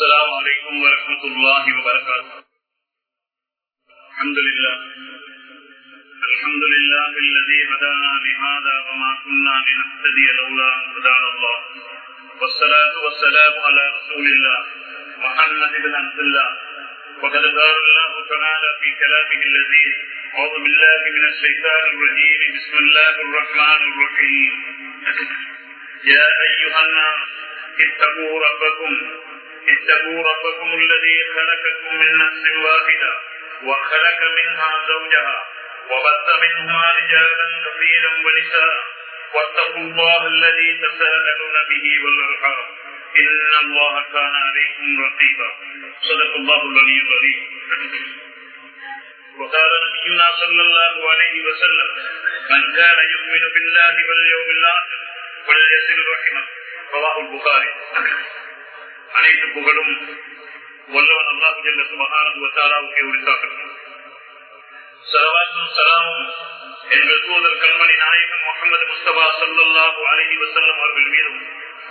السلام عليكم ورحمة الله وبركاته. الحمد لله الحمد لله الذي هدانا لهذا وما كنا لنهتدي لولا أن هدانا الله. والصلاة والسلام على رسول الله محمد بن عبد الله. وقد قال الله تعالى في كلامه الذي أعوذ بالله من الشيطان الرجيم. بسم الله الرحمن الرحيم. يا أيها الناس اتقوا ربكم اتقوا ربكم الذي خلقكم من نفس واحدة وخلق منها زوجها وبث منهما رجالا كثيرا ونساء. واتقوا الله الذي تساءلون به والأرحام. إن الله كان عليكم رقيبا. صدق الله العلي العظيم. وقال نبينا صلى الله عليه وسلم من كان يؤمن بالله واليوم الآخر وليصل رحمه. رواه البخاري. அனைத்து புகழும் வல்லவன் அல்லாஹு ஜல்ல சுபஹானஹு வ உரித்தாகட்டும். ஸலவாத்தும் ஸலாமும் எங்கள் தூதர் கண்மணி நாயகன் முகமது முஸ்தபா ஸல்லல்லாஹு அலைஹி வசல்லம் அவர்கள் மீதும்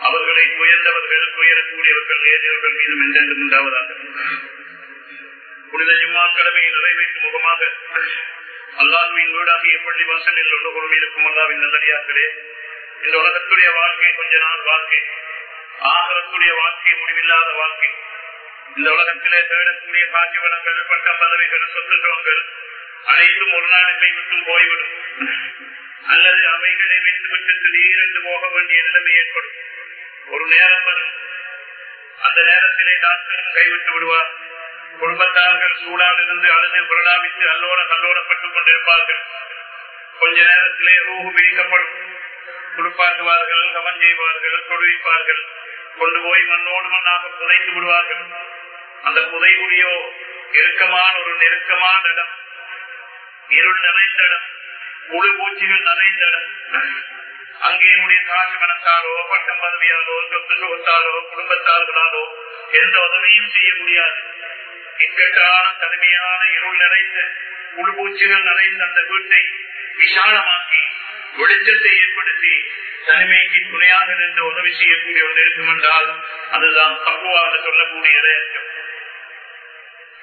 அவர்களை உயர்ந்தவர்கள் உயரக்கூடியவர்கள் ஏறியவர்கள் மீதும் என்றென்றும் உண்டாவதாக. புனித ஜும்மா கடமையை நிறைவேற்றும் முகமாக அல்லாஹுவின் வீடாகிய பள்ளி வாசலில் ஒன்று கொண்டு இருக்கும் அல்லாவின் நல்லடியார்களே இந்த உலகத்துடைய வாழ்க்கை கொஞ்ச நாள் வாழ்க்கை. ஆகக்கூடிய வாழ்க்கை முடிவில்லாத வாழ்க்கை. இந்த உலகத்திலே தேடக்கூடிய பாக்கியவனங்கள் பட்டம் பதவிகள் சொத்துக்கள் அனைத்தும் ஒரு நாள் என்னை விட்டும் போய்விடும். அல்லது அவைகளை வைத்துவிட்டு திடீரென்று போக வேண்டிய நிலைமை ஏற்படும். ஒரு நேரம் வரும். அந்த நேரத்திலே டாக்டரும் கைவிட்டு விடுவார். குடும்பத்தார்கள் சூடால் இருந்து அழுது புரளாவித்து அல்லோட கல்லோடப்பட்டுக் கொண்டிருப்பார்கள். கொஞ்ச நேரத்திலே ரூகு பிரிக்கப்படும் குடுப்பாக்குவார்கள் கவன் செய்வார்கள் தொழுவிப்பார்கள் கொண்டு போய் மண்ணோடு மண்ணாக புதைத்து விடுவார்கள். அந்த புதைகுடியோ இறுக்கமான ஒரு நெருக்கமான இடம். இருள் நிறைந்த இடம். முழு பூச்சிகள் நிறைந்த இடம். அங்கே என்னுடைய காசு மனத்தாரோ பட்டம் பதவியாரோ சொத்து சுகத்தாரோ குடும்பத்தார்களாலோ எந்த உதவியும் செய்ய முடியாது. இக்கட்டான கடுமையான இருள் நிறைந்த உள்பூச்சிகள் நிறைந்த அந்த வீட்டை விசாலமாக்கி வெளிச்சத்தை ஏற்படுத்தி தனிமைக்கு துணையாக நின்று உதவி செய்யக்கூடிய ஒன்று இருக்கும் என்றால் அதுதான் தப்புவாக சொல்லக்கூடிய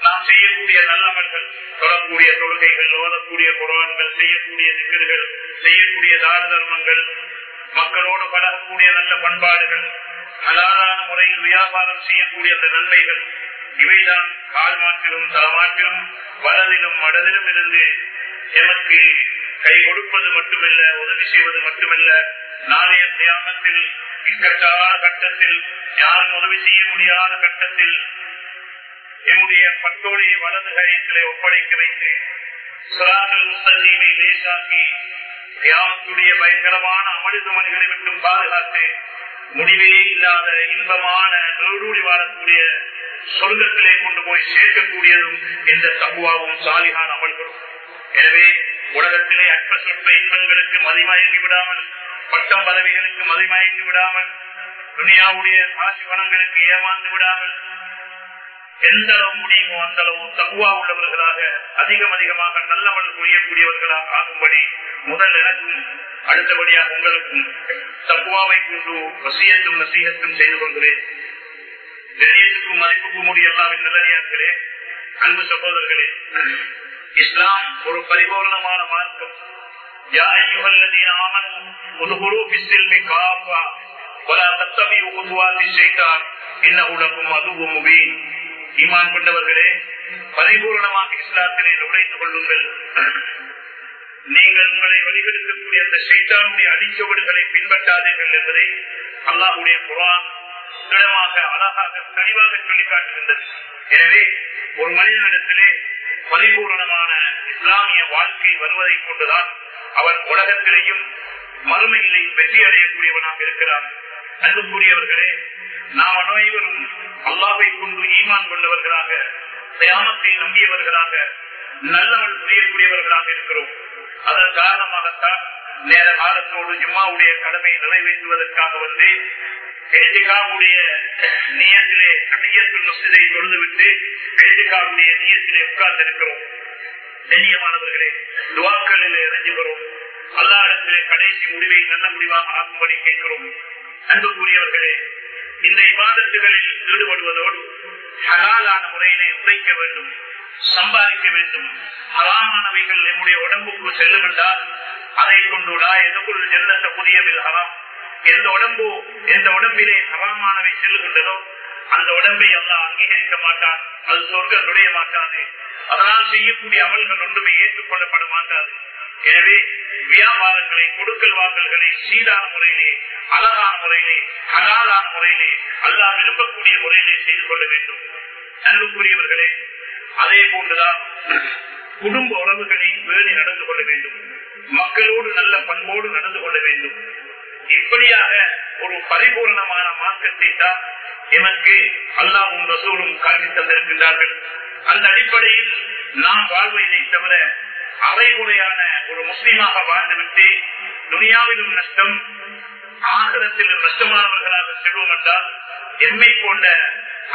நாம் செய்யக்கூடிய நல்லவர்கள் தொடரக்கூடிய தொழுகைகள் ஓதக்கூடிய குரான்கள் செய்யக்கூடிய நிகழ்கள் செய்யக்கூடிய தான தர்மங்கள் மக்களோடு பழகக்கூடிய நல்ல பண்பாடுகள் அலாதான முறையில் வியாபாரம் செய்யக்கூடிய அந்த நன்மைகள் இவைதான் கால் மாற்றிலும் தலமாற்றிலும் வலதிலும் மடதிலும் இருந்து எனக்கு கை கொடுப்பது மட்டுமல்ல உதவி செய்வது மட்டுமல்ல நாளைய தியாகத்தில் இக்கட்டான கட்டத்தில் யாரும் உதவி செய்ய முடியாத கட்டத்தில் என்னுடைய பட்டோடைய வலது கயத்திலே ஒப்படைக்க வைத்து சிறார்கள் முஸ்தீமை லேசாக்கி தியாகத்துடைய பயங்கரமான அமளிதுமணிகளை விட்டும் பாதுகாத்து முடிவே இல்லாத இன்பமான நெருடி வாழக்கூடிய சொர்க்கத்திலே கொண்டு போய் சேர்க்கக்கூடியதும் இந்த தகுவாவும் சாலிகான் அமல்களும். எனவே உலகத்திலே அற்ப சொற்ப இன்பங்களுக்கு மதிமயங்கி விடாமல் பட்டம் பதவிகளுக்கு மதிமயங்கி விடாமல் துணியாவுடைய காசு பணங்களுக்கு ஏமாந்து விடாமல் எந்த அளவு முடியுமோ அந்த அளவு தகுவா உள்ளவர்களாக அதிகம் அதிகமாக நல்லவள் புரியக்கூடியவர்களாக ஆகும்படி முதல் எனக்கும் அடுத்தபடியாக உங்களுக்கும் தகுவாவை கொண்டு வசியத்தும் நசீகத்தும் செய்து கொள்கிறேன். கண்ணியத்துக்கும் மதிப்புக்கும் முடியலாம் எல்லாவின் நல்லடியார்களே அன்பு சகோதரர்களே இஸ்லாம் ஒரு பரிபூர்ணமான மார்க்கம். ஈமான் கொண்டவர்களே நுழைந்து கொள்ளுங்கள். நீங்கள் உங்களை வழிபடுத்தக்கூடிய அந்த சைத்தானுடைய அடிச்சவடுகளை பின்பற்றாதீர்கள் என்பதை அல்லாஹுடைய குரான் திடமாக அழகாக தெளிவாக சொல்லி எனவே ஒரு மனிதனிடத்திலே பரிபூர்ணமான இஸ்லாமிய வாழ்க்கை வருவதை கொண்டுதான் அவன் உலகத்திலேயும் மறுமையிலையும் வெற்றி அடையக்கூடியவனாக இருக்கிறான். அன்புக்குரியவர்களே நாம் அனைவரும் அல்லாவை கொண்டு ஈமான் கொண்டவர்களாக தியானத்தை நம்பியவர்களாக நல்லவள் புரியக்கூடியவர்களாக இருக்கிறோம். அதன் காரணமாகத்தான் நேர காலத்தோடு ஜும்மாவுடைய கடமையை நிறைவேற்றுவதற்காக வந்து எழுதிகாவுடைய நியத்திலே கடியத்தில் மசிதை தொழுதுவிட்டு எழுதிகாவுடைய நியத்திலே கண்ணியமானவர்களே துவாக்களிலே இறங்கி வரும். அல்லா இடத்திலே கடைசி முடிவை நல்ல முடிவாக ஆக்கும்படி கேட்கிறோம். இந்த இவாதத்துகளில் ஈடுபடுவதோடு ஹலாலான முறையிலே உழைக்க வேண்டும் சம்பாதிக்க வேண்டும். ஹராமானவைகள் நம்முடைய உடம்புக்கு செல்லும் என்றால் அதை கொண்டுடா எதுக்குள் ஜெல்லத்த புதியவில் ஹராம். எந்த உடம்பு எந்த உடம்பிலே சமமானவை செல்லுகின்றதோ அந்த உடம்பை எல்லாம் அங்கீகரிக்க மாட்டான் அது சொர்க்கம் நுழைய மாட்டாது அதனால் செய்யக்கூடிய அமல்கள் ஒன்றுமே ஏற்றுக்கொள்ளப்பட மாட்டாது. எனவே வியாபாரங்களை கொடுக்கல் வாங்கல்களை சீரான முறையிலே அழகான முறையிலே ஹலாலான முறையிலே அல்லா விரும்பக்கூடிய முறையிலே செய்து கொள்ள வேண்டும். அன்புக்குரியவர்களே அதே போன்றுதான் குடும்ப உறவுகளை பேணி நடந்து கொள்ள வேண்டும். மக்களோடு நல்ல பண்போடு நடந்து கொள்ள வேண்டும். இப்படியாக ஒரு பரிபூர்ணமான மார்க்கத்தை தான் எனக்கு அல்லாவும் ரசூலும் காட்டி தந்திருக்கின்றார்கள். அந்த அடிப்படையில் நாம் வாழ்வதை தவிர அரைகுறையான ஒரு முஸ்லீமாக வாழ்ந்துவிட்டு துனியாவிலும் நஷ்டம் ஆகலத்திலும் நஷ்டமானவர்களாக செல்வோம் என்றால் எம்மை போன்ற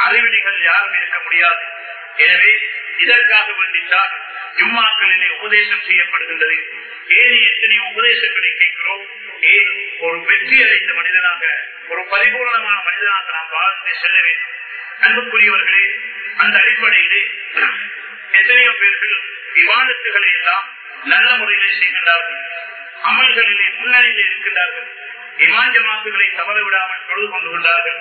அறிவிலிகள் யாரும் இருக்க முடியாது. எனவே இதற்காக வேண்டித்தான் ஜும்மாக்களிலே உபதேசம் செய்யப்படுகின்றது. ஏன் எத்தனையோ உபதேசங்களை கேட்கிறோம். ஏன் ஒரு வெற்றி அடைந்த மனிதனாக ஒரு பரிபூர்ணமான மனிதனாக நாம் வாழ்ந்து செல்ல வேண்டும். அன்புக்குரியவர்களே அந்த அடிப்படையிலே எத்தனையோ பேர்கள் விவாதத்துகளை எல்லாம் நல்ல முறையிலே செய்கின்றார்கள். அமல்களிலே முன்னணியிலே இருக்கின்றார்கள். இமாஞ்சமாக்குகளை தவற விடாமல் தொழுது கொண்டு கொண்டார்கள்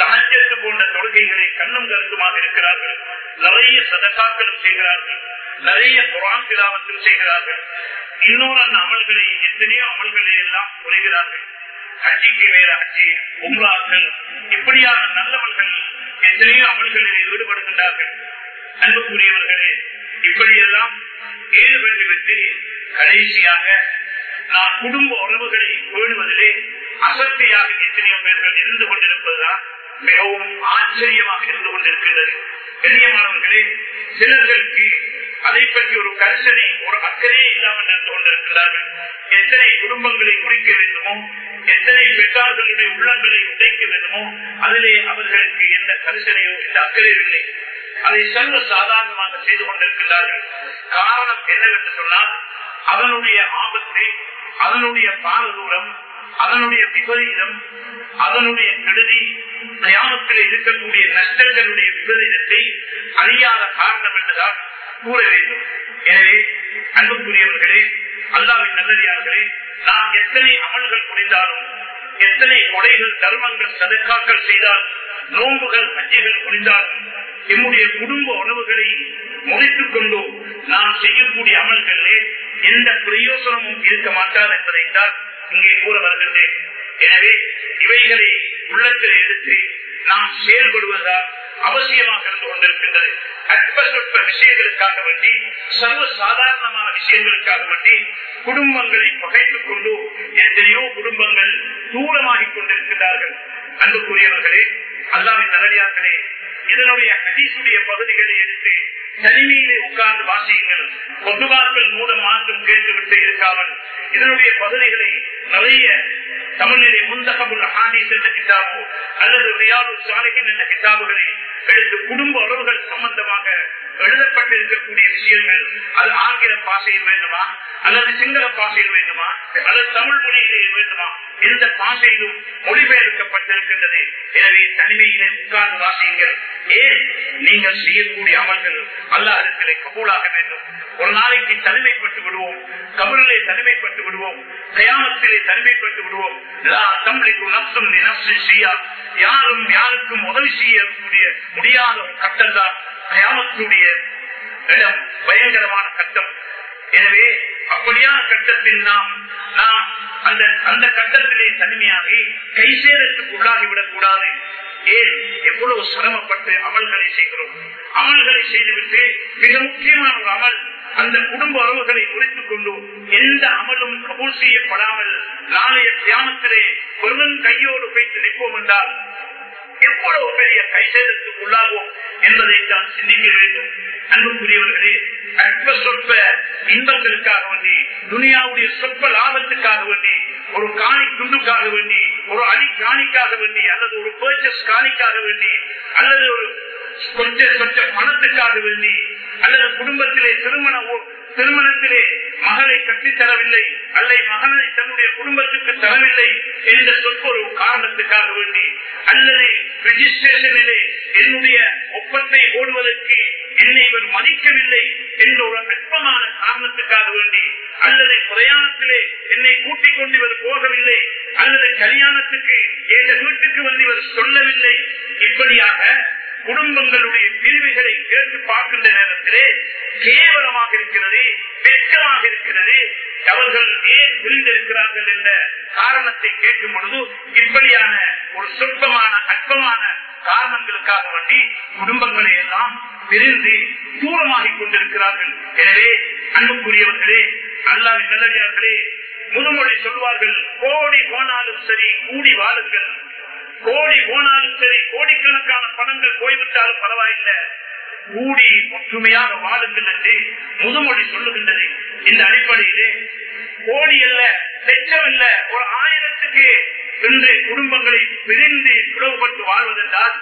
தனச்சத்து போன்ற தொழுகைகளை கண்ணும் கருத்துமாக இருக்கிறார்கள். நிறைய சதகாக்களும் செய்கிறார்கள். நிறைய குரான் திலாவத்தும் செய்கிறார்கள். இன்னொரு அந்த அமல்களை எத்தனையோ அமல்களை எல்லாம் குறைகிறார்கள் ஹஜ்ஜிக்கு மேல ஹஜ்ஜி உம்ராக்கள் இப்படியான நல்லவர்கள் எத்தனையோ அமல்களில் ஈடுபடுகின்றார்கள். அன்புக்குரியவர்களே இப்படியெல்லாம் ஈடுபட்டு விட்டு கடைசியாக நான் குடும்ப உறவுகளை பேணுவதிலே அசக்தியாக எத்தனையோ பேர்கள் இருந்து கொண்டிருப்பதுதான் மிகவும் ஆச்சரியமாக இருந்து கொண்டிருக்கின்றது. கண்ணியமானவர்களே சிலர்களுக்கு அதை பற்றி ஒரு கரிசனை ஒரு அக்கறையே இல்லாமல் நடந்து கொண்டிருக்கிறார்கள். எத்தனை குடும்பங்களை குறிக்க வேண்டுமோ எத்தனை பெற்றார்களுடைய உள்ளங்களை உடைக்க வேண்டுமோ அதிலே அவர்களுக்கு எந்த கரிசனையோ எந்த அக்கறையும் இல்லை. அதை சர்வ சாதாரணமாக செய்து கொண்டிருக்கிறார்கள். காரணம் என்னவென்று சொன்னால் அதனுடைய ஆபத்து அதனுடைய பாரதூரம் அதனுடைய விபரீதம் அதனுடைய கெடுதி பிரயாணத்தில் இருக்கக்கூடிய நஷ்டங்களுடைய விபரீதத்தை அறியாத காரணம் என்றுதான் கூற வேண்டும். எனவே அன்புக்குரியவர்களே அல்லாவின் நல்லதார்களே நாம் எத்தனை அமல்கள் புரிந்தாலும் எத்தனை கொடைகள் தர்மங்கள் சதுக்காக்கள் செய்தால் நோன்புகள் அஞ்சைகள் புரிந்தாலும் என்னுடைய குடும்ப உணவுகளை முடித்துக் கொண்டு நாம் செய்யக்கூடிய அமல்களிலே எந்த பிரயோசனமும் இருக்க மாட்டார் என்பதைத்தான் இங்கே கூற வருகின்றேன் எனவே இவைகளை உள்ளத்தில் எடுத்து நாம் செயல்படுவதால் அவசியமாக இருந்து கொண்டிருக்கின்றது. அற்ப விஷயங்களுக்காக வேண்டி சர்வ சாதாரணமான விஷயங்களுக்காக வேண்டி குடும்பங்களை பகைத்துக் கொண்டு எத்தனையோ குடும்பங்கள் தூரமாகிக் கொண்டிருக்கிறார்கள் அன்புக்குரியவர்களே அல்லாவின் நல்லடியார்களே இதனுடைய ஹதீசுடைய பகுதிகளை எடுத்து தனிமையிலே உட்கார்ந்து வாசியுங்கள். பொதுவார்கள் மூலம் ஆண்டும் கேட்டுவிட்டு இருக்காமல் இதனுடைய பகுதிகளை நிறைய தமிழிலே முந்தகமுள்ள ஹானீஸ் என்ற கிதாபோ அல்லது ரியாது சாலைகள் என்ற கிதாபுகளை எடுத்து குடும்ப உறவுகள் சம்பந்தமாக எழுதப்பட்டிருக்கக்கூடிய விஷயங்கள் அது ஆங்கில பாஷையில் வேண்டுமா அல்லது சிங்கள பாஷையில் வேண்டுமா அல்லது தமிழ் மொழியிலே வேண்டுமா எந்த பாஷையிலும் மொழிபெயர்க்கப்பட்டிருக்கின்றது. எனவே தனிமையிலே உட்கார்ந்து வாசியுங்கள். ஏன் நீங்கள் செய்யக்கூடிய அமல்கள் அல்லாஹிடத்திலே கபூலாக வேண்டும். ஒரு நாளைக்கு தனிமைப்பட்டு விடுவோம் கபலிலே தனிமைப்பட்டு விடுவோம் கயாமத்திலே தனிமைப்பட்டு விடுவோம் யாரும் யாருக்கும் உதவி செய்யக்கூடிய முடியாத கட்டம் தான் கயாமத்துடைய இடம். பயங்கரமான கட்டம். எனவே அப்படியான கட்டத்தில் நாம் நாம் அந்த அந்த கட்டத்திலே தனிமையாகி கை சேரத்துக்கு உள்ளாகிவிடக் கூடாது ஏன் எவ்வளவு சிரமப்பட்டு அமல்களை செய்கிறோம்? அமல்களை செய்துவிட்டு மிக முக்கியமான ஒரு அமல் அந்த குடும்ப உறவுகளை குறித்துக் கொண்டு எந்த அமலும் கபூல் செய்யப்படாமல் நாளைய தியானத்திலே ஒருவன் கையோடு போய் நிற்போம் என்றால் எவ்வளவு பெரிய கைசேதத்துக்கு உள்ளாகும் என்பதை தான் சிந்திக்க வேண்டும். அன்புக்குரியவர்களே அற்ப சொற்ப இன்பங்களுக்காக வேண்டி துனியாவுடைய சொற்ப லாபத்துக்காக வேண்டி ஒரு காணி துண்டுக்காக வேண்டி ஒரு அடி காணிக்காக வேண்டி அல்லது ஒரு பர்ச்சஸ் காணிக்காக வேண்டி அல்லது ஒரு கொஞ்சம் கொஞ்சம் பணத்துக்காக வேண்டி அல்லது குடும்பத்திலே திருமண திருமணத்திலே மகளை கட்டி தரவில்லை அல்லை மகனை தன்னுடைய குடும்பத்துக்கு தரவில்லை என்ற சொற்பொரு காரணத்துக்காக வேண்டி அல்லது ரிஜிஸ்ட்ரேஷனிலே என்னுடைய ஒப்பத்தை ஓடுவதற்கு என்னை இவர் மதிக்கவில்லை என்ற ஒரு அற்பமான காரணத்துக்காக வேண்டி அல்லது பிரயாணத்திலே என்னை கூட்டிக் கொண்டு இவர் போகவில்லை அல்லது கல்யாணத்துக்கு எங்க வீட்டுக்கு வந்து இவர் சொல்லவில்லை இப்படியாக குடும்பங்களுடைய பிரிவுகளை கேட்டு பார்க்கின்ற நேரத்திலே கேவலமாக இருக்கிறது வெட்கமாக இருக்கிறது. அவர்கள் ஏன் பிரிந்திருக்கிறார்கள் என்ற காரணத்தை கேட்கும் பொழுது இப்படியான ஒரு சொற்பமான அற்பமான காரணங்களுக்காக வண்டி குடும்பங்களை எல்லாம் பிரிந்து தூரமாகிக் கொண்டிருக்கிறார்கள். எனவே அன்புக்குரியவர்களே அல்லாவின் நல்லடியார்களே முதுமொழி சொல்வார்கள் கோடி போனாலும் சரி கூடி வாழுங்கள் கோடி போனாலும் சரி கோடிக்கணக்கான பணங்கள் போய்விட்டாலும் பரவாயில்லை. கூடி ஒற்றுமையாக வாழுங்கள் முதுமொழி சொல்லுகின்றது. இந்த அடிப்படையிலே கோடி அல்ல லட்சம் ஒரு ஆயிரத்துக்கு இன்று குடும்பங்களை பிரிந்து பிளவுபட்டு வாழ்வதென்றால்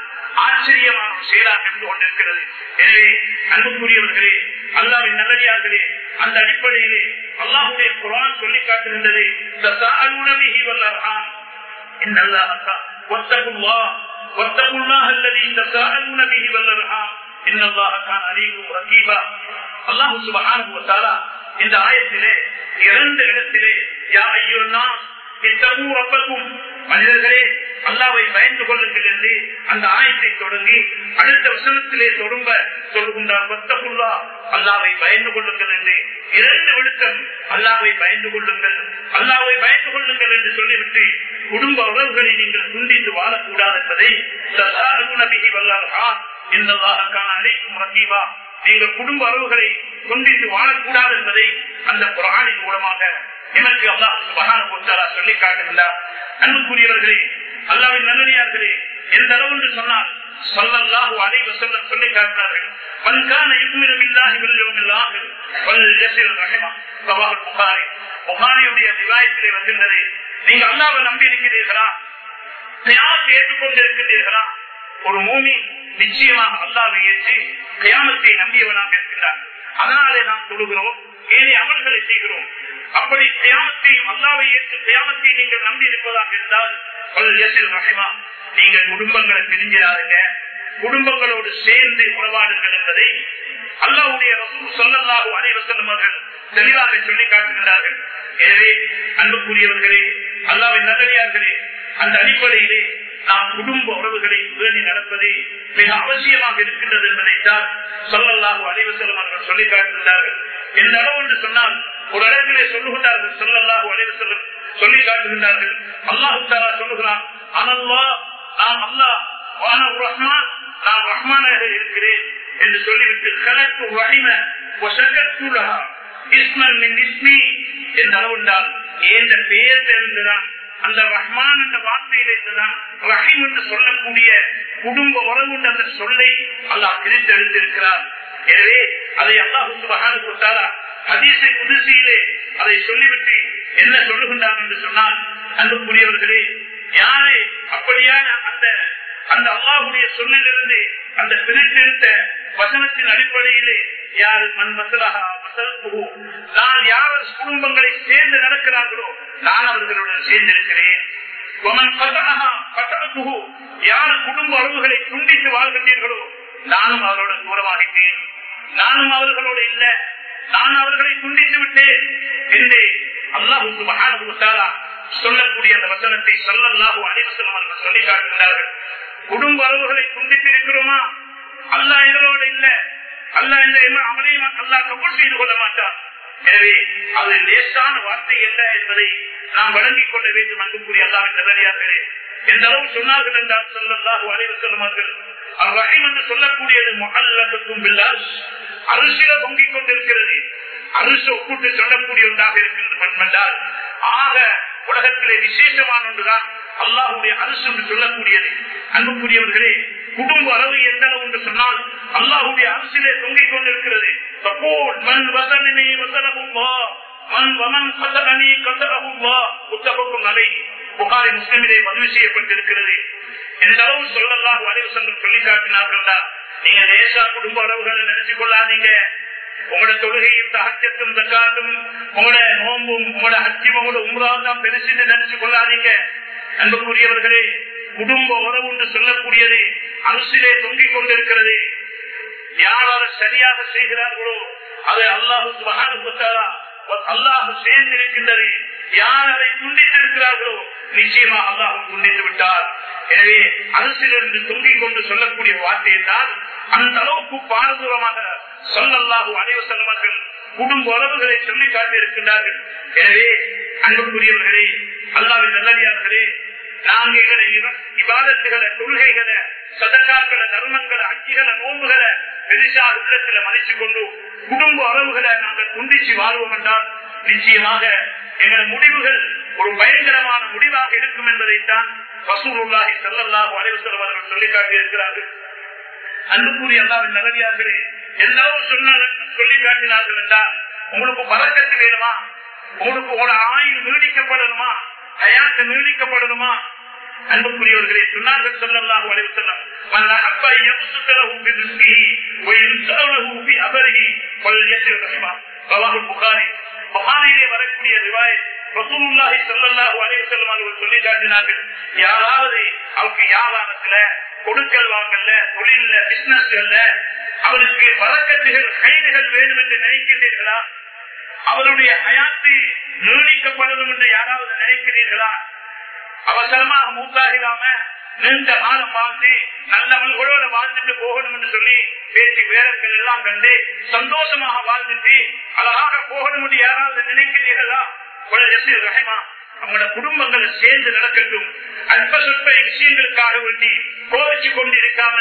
ஆச்சரியமான செயலாக இருந்து கொண்டிருக்கிறது. எனவே அன்புக்குரியவர்களே அல்லாவின் நல்லடியார்களே அந்த அடிப்படையிலே அல்லாஹுடைய குரான் சொல்லி காட்டுகின்றது இந்த சாருணவி واتقوا الله واتقوا الله الذي تساءلون به والارحام ان الله كان عليكم رقيبا الله سبحانه وتعالى இந்த ஆயத்திலே இரண்டு இடத்திலே யா ஐயோன்னா இத்தகு ரப்பக்கும் மனிதர்களே அல்லாவை பயந்து கொள்ளுங்கள் என்று அந்த ஆயத்தை தொடங்கி அடுத்த வசனத்திலே தொடங்க சொல்லுகின்றார். பத்தகுல்லா அல்லாவை பயந்து கொள்ளுங்கள் என்று. இரண்டு விழுத்தம் அல்லாவை பயந்து கொள்ளுங்கள். அல்லாவை பயந்து கொள்ளுங்கள் என்று சொல்லிவிட்டு குடும்ப உறவுகளை நீங்கள் துண்டித்து வாழக்கூடாது என்பதை வல்லாரா என்னவாக நீங்கள் குடும்ப உறவுகளை துண்டித்து வாழக்கூடாது என்பதை அந்த குரானின் மூலமாக எனக்கு அல்லாஹ் சுபகான போச்சாரா சொல்லி காட்டுகின்றார். அன்புக்குரியவர்களே அல்லாவின் நல்லடியார்களே எந்த அளவு என்று சொன்னால் சொல்லல்லாஹு அலைவ செல்லம் சொல்லி காட்டினார்கள் மன்கான யுக்மினம் இல்லாஹி வல்யோமில்லாஹு வல் யஸில் ரஹிமா சவால் புகாரி. புகாரியுடைய விவாயத்திலே வந்திருந்தது நீங்க அல்லாவை நம்பி இருக்கிறீர்களா தியாகத்தை ஏற்றுக்கொண்டிருக்கிறீர்களா? ஒரு மூமி நிச்சயமாக அல்லாவை ஏற்று கியாமத்தை நம்பியவனாக இருக்கின்றார் அதனாலே நாம் தொழுகிறோம். ஏழை அமல்களை செய்கிறோம். அப்படி தியானத்தையும் அல்லாவை ஏற்று கியாமத்தை நீங்கள் நம்பி இருப்பதாக இருந்தால் ரஹிமா நீங்கள் குடும்பங்களை பிரிஞ்சிடாதுங்க. குடும்பங்களோடு சேர்ந்து உறவாடுங்கள் என்பதை அல்லாவுடைய ரசூல் சொல்லல்லாஹு அனைவசல்லம் அவர்கள் தெளிவாக சொல்லி காட்டுகிறார்கள் எனவே அன்புக்குரியவர்களே அல்லாவின் நல்லடியார்களே அந்த அடிப்படையிலே நாம் குடும்ப உறவுகளை பேணி நடப்பது மிக அவசியமாக இருக்கின்றது என்பதைத்தான் சொல்லல்லாஹு அனைவசல்லம் அவர்கள் சொல்லி காட்டுகிறார்கள் எந்த அளவு என்று சொன்னால் ஒரு இடத்திலே சொல்லுகின்றார்கள் சொல்லல்லாஹு அனைவசல்லம் சொல்லி காட்டுகின்றார்கள். அல்லாஹு தாரா சொல்லுகிறான் அனல்லா நான் அல்லாஹ் வான ரஹ்மான் நான் ரஹ்மானாக இருக்கிறேன் என்று சொல்லிவிட்டு கலக்கு வலிம இஸ்மல் இஸ்மி என்ற அளவுண்டால் ஏந்த பெயர் இருந்துதான் அந்த ரஹ்மான் என்ற வார்த்தையில இருந்துதான் ரஹீம் என்று சொல்லக்கூடிய குடும்ப உறவு அந்த சொல்லை அல்லாஹ் பிரித்து எழுந்திருக்கிறார் எனவே அதை அல்லாஹு கொடுத்தாரா ஹதீசை புதுசியிலே அதை சொல்லிவிட்டு என்ன சொல்லுகின்றார் என்று சொன்னால் அன்புக்குரியவர்களே யாரை அப்படியான அந்த அந்த அல்லாஹுடைய சொல்லிலிருந்து அந்த பிரித்தெடுத்த வசனத்தின் அடிப்படையிலே யார் மண் மசலாக நான் யார் குடும்பங்களை சேர்ந்து நடக்கிறார்களோ நான் அவர்களுடன் சேர்ந்திருக்கிறேன். யார் குடும்ப உறவுகளை துண்டித்து வாழ்கின்றீர்களோ நானும் அவர்களுடன் தூரமாகிட்டேன் நானும் அவர்களோடு இல்ல. நான் அவர்களை துண்டித்து விட்டேன். என்று அல்லாஹுக்கு மகானுத்தாரா சொல்லக்கூடிய அந்த வசனத்தை சொல்லல்லாஹு அனைவசனம் அவர்கள் சொல்லி காட்டுகிறார்கள் குடும்ப உறவுகளை துண்டித்திருக்கிறோமா? அல்லா எங்களோடு இல்ல. அல்லா இந்த அவனையும் அல்லா கபூல் செய்து கொள்ள மாட்டார் எனவே அது லேசான வார்த்தை என்ன என்பதை நாம் வழங்கிக் கொள்ள வேண்டும் அன்புக்குரிய அல்லாவின் நல்லடியார்களே எந்த அளவு சொன்னார்கள் என்றால் சொல்லல்லாஹு அனைவர் சொல்லுவார்கள் ரஹீம் என்று சொல்லக்கூடியது மகல்லத்துக்கும் அரிசில பொங்கிக் கொண்டிருக்கிறது. அரிசி ஒப்பிட்டு சொல்லக்கூடிய ஒன்றாக இருக்கின்றால் ஆக உலகத்திலே விசேஷமான ஒன்றுதான் அல்லாஹுடைய அரசு என்று சொல்லக்கூடியது. அன்புக்குரியவர்களே குடும்ப அளவு எந்த அளவு என்று சொன்னால் அல்லாஹுடைய அரசிலே தொங்கிக் கொண்டிருக்கிறது. மண் வசனனை புகாரி முஸ்லிமிலே பதிவு செய்யப்பட்டிருக்கிறது. எந்த அளவு சொல்லலாம் வரைவு சொல்லி காட்டினார்கள்டா. நீங்க லேசா குடும்ப உறவுகளை நினைச்சு கொள்ளாதீங்க. உங்களோட தொழுகையும் தகத்தியத்தும் தக்காத்தும் உங்களோட நோம்பும் உங்களோட அச்சியும் உங்களோட உம்ராவும் தான் பெருசுன்னு நினைச்சு கொள்ளாதீங்க. அன்புக்குரியவர்களே குடும்ப உறவு என்று சொல்லக்கூடியது அரசிலே தொங்கிக் கொண்டிருக்கிறது. யாரால சரியாக செய்கிறார்களோ அதை அல்லாஹு மகானுத்தாரா அல்லாஹ் சேர்ந்து இருக்கின்றது யார் அதை துண்டித்திருக்கிறார்களோ நிச்சயமாக அல்லாஹ் துண்டித்து விட்டார். எனவே அரசிலிருந்து தொங்கிக் கொண்டு சொல்லக்கூடிய வார்த்தையை தான் அந்த அளவுக்கு பாரதூரமாக சொல்லல்லாஹு அனைவர் செல்வார்கள் குடும்ப உறவுகளை சொல்லி காட்டியிருக்கின்றார்கள். எனவே அன்புக்குரியவர்களே அல்லாவின் நல்லடியார்களே நாங்க எங்களை விவாதத்துகளை கொள்கைகளை சதக்காக்களை தர்மங்களை அஞ்சிகளை நோம்புகளை பெருசாக உள்ளத்துல மறைச்சு கொண்டு குடும்ப உறவுகளை நாங்கள் துண்டிச்சு வாழ்வோம் என்றால் நிச்சயமாக எங்கள் முடிவுகள் ஒரு பயங்கரமான முடிவாக இருக்கும் என்பதைத்தான் ரசூலுல்லாஹி ஸல்லல்லாஹு அலைஹி அவர்கள் சொல்லி காட்டியிருக்கிறார்கள் அன்புக்குரிய அல்லாவின் நல்லடியார்களே எல்லாரும் அளவு சொன்னார்கள் சொல்லி காட்டினார்கள் என்றால் உங்களுக்கு பறக்கத்து வேணுமா? உங்களுக்கு உங்களோட ஆயுள் நீடிக்கப்படணுமா? தயாரித்து நீடிக்கப்படணுமா? அன்புக்குரியவர்களே சொன்னார்கள் சொல்லலாம் வலைவசனம் அப்பா புகாரி புகாரிலே வரக்கூடிய ரிவாய் ரசூலுல்லாஹி ஸல்லல்லாஹு அலைஹி வஸல்லம் அவர்கள் சொல்லி காட்டினார்கள். யாராவது அவருக்கு வியாபாரத்துல கொடுக்கல் வாங்கல தொழில்ல பிசினஸ்ல அவருக்கு வழக்கத்துகள் கைதுகள் வேண்டும் என்று நினைக்கிறீர்களா அவருடைய ஹயாத்து நீடிக்கப்படணும் என்று யாராவது நினைக்கிறீர்களா? அவசரமாக மூத்தாகிடாம நீண்ட காலம் வாழ்ந்து நல்லவர்களோட வாழ்ந்துட்டு போகணும் என்று சொல்லி பேச்சு வேடங்கள் எல்லாம் கண்டு சந்தோஷமாக வாழ்ந்துட்டு அழகாக போகணும் என்று யாராவது நினைக்கிறீர்களா? ரஹமா அவங்களோட குடும்பங்களை சேர்ந்து நடக்கட்டும். அல்ப சொற்ப விஷயங்களுக்காக வேண்டி கோவிச்சு கொண்டிருக்காம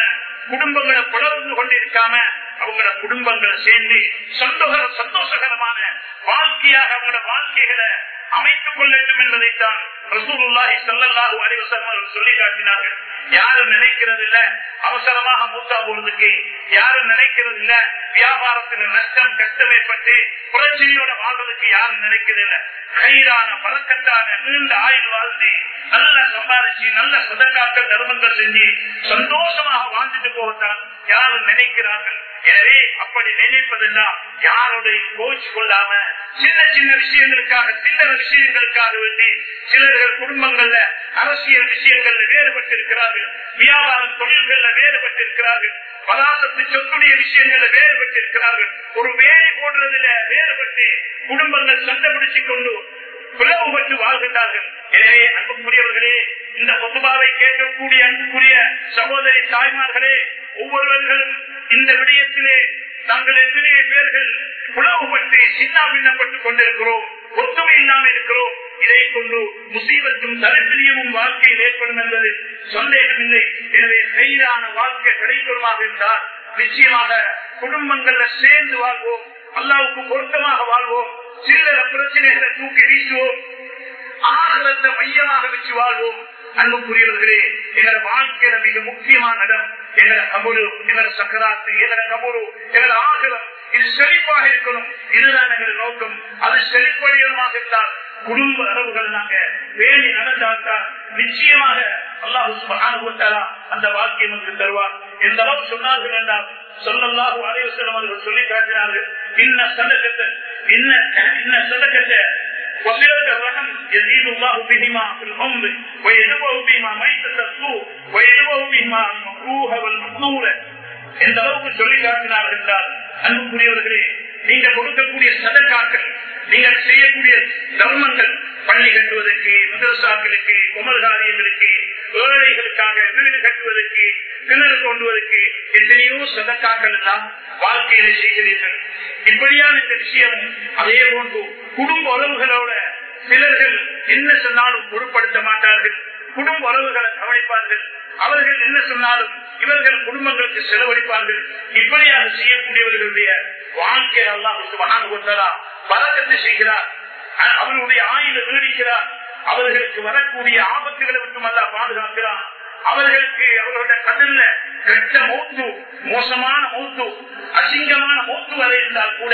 குடும்பங்களை புலர்ந்து கொண்டிருக்காம அவங்களோட குடும்பங்களை சேர்ந்து சந்தோஷ சந்தோஷகரமான வாழ்க்கையாக அவங்களோட வாழ்க்கைகளை அமைத்துக் கொள்ளட்டும் என்பதைத்தான் ரசூலுல்லாஹி சல்லல்லாஹு அலைஹி வஸல்லம் சொல்லி காட்டினார்கள் யாரும் நினைக்கிறது இல்ல அவசரமாக மூத்தா போறதுக்கு. யாரும் நினைக்கிறது இல்ல வியாபாரத்தில் நஷ்டம் கஷ்டம் ஏற்பட்டு புரட்சியோட வாழ்றதுக்கு யாரும் நினைக்கிறது இல்ல கயிறான பழக்கத்தான நீண்ட ஆயுள் வாழ்ந்து நல்ல சம்பாதிச்சு நல்ல சதக்காக்கள் தர்மங்கள் செஞ்சு சந்தோஷமாக வாழ்ந்துட்டு போகத்தான் யாரும் நினைக்கிறார்கள். எனவே அப்படி நினைப்பதுன்னா யாருடைய கோச்சு கொள்ளாம சின்ன சின்ன விஷயங்களுக்காக சில்லற விஷயங்களுக்காக வேண்டி சிலர்கள் குடும்பங்கள்ல அரசியல் விஷயங்கள்ல வேறுபட்டிருக்கிறார்கள். வியாபார தொழில்கள்ல வேறுபட்டிருக்கிறார்கள். பதார்த்தத்து சொத்துடைய விஷயங்கள்ல வேறுபட்டிருக்கிறார்கள். ஒரு வேலை போடுறதுல வேறுபட்டு குடும்பங்கள் சண்டை பிடிச்சிக் கொண்டு பிளவுபட்டு வாழ்கின்றார்கள். எனவே அன்புக்குரியவர்களே இந்த பொதுபாவை கேட்கக்கூடிய அன்புக்குரிய சகோதரி தாய்மார்களே ஒவ்வொருவர்களும் இந்த விடயத்திலே நாங்கள் எத்தனையோ பேர்கள் புலவுபட்டு சின்ன பின்னப்பட்டுக் கொண்டிருக்கிறோம் ஒத்துமை இல்லாமல் இருக்கிறோம். இதை கொண்டு முசீபத்தும் தரித்திரியமும் வாழ்க்கையில் ஏற்படும் என்பது சந்தேகம் இல்லை எனவே கைதான வாழ்க்கை கிடைக்கணுமாக இருந்தால் நிச்சயமாக குடும்பங்கள்ல சேர்ந்து வாழ்வோம் அல்லாவுக்கு பொருத்தமாக வாழ்வோம் சில்லற பிரச்சனைகளை தூக்கி வீசுவோம் ஆகலத்தை மையமாக வச்சு வாழ்வோம். அன்புக்குரியவர்களே எங்கள் வாழ்க்கையில மிக முக்கியமான இடம் எங்களோட கபுரு எங்களோட சக்கராத்து எங்களோட கபுரு எங்களோட ஆகலம் இது செழிப்பாக இருக்கணும். இதுதான் எங்கள் நோக்கம். அது செழிப்படையமாக இருந்தால் குடும்ப அளவுகள் நாங்க வேண்டி நடந்தால்தான் நிச்சயமாக அல்லாஹு அந்த வாக்கியம் நமக்கு தருவார். எந்த அளவு சொன்னார்கள் என்றால் சொல்லல்லாஹு அலைவசலம் அவர்கள் சொல்லி காட்டினார்கள் இன்ன சதகத்தை இன்ன இன்ன சதகத்தை وصلة الرحم يزيد الله بهما في العمر ويدبه بهما ميتة السوء ويدبه بهما المكروه والمقدور எந்த அளவுக்கு சொல்லி காட்டினார்கள் என்றால் அன்புக்குரியவர்களே நீங்க கொடுக்கக்கூடிய சதக்காக்கள் நீங்கள் செய்யக்கூடிய தர்மங்கள் பள்ளி கட்டுவதற்கு மதரசாக்களுக்கு குமல்காரியங்களுக்கு ஏழைகளுக்காக வீடு கட்டுவதற்கு கிணறு கொண்டுவதற்கு எத்தனையோ சதக்காக்கள் எல்லாம் வாழ்க்கையில செய்கிறீர்கள். இப்படியான இந்த விஷயம் அதே போன்று குடும்ப உறவுகளோட சிலர்கள் என்ன சொன்னாலும் பொருட்படுத்த மாட்டார்கள். குடும்ப உறவுகளை கவனிப்பார்கள். அவர்கள் என்ன சொன்னாலும் இவர்கள் குடும்பங்களுக்கு செலவழிப்பார்கள். இப்படியாக செய்யக்கூடியவர்களுடைய வாழ்க்கை எல்லாம் பழக்கத்தை செய்கிறார். அவர்களுடைய ஆயுத நீடிக்கிறார். அவர்களுக்கு வரக்கூடிய ஆபத்துகளை மட்டும் அல்ல பாதுகாக்கிறார் அவர்களுக்கு அவர்களுடைய கதில்ல கெட்ட மூத்து மோசமான மூத்து அசிங்கமான மூத்து வரை இருந்தால் கூட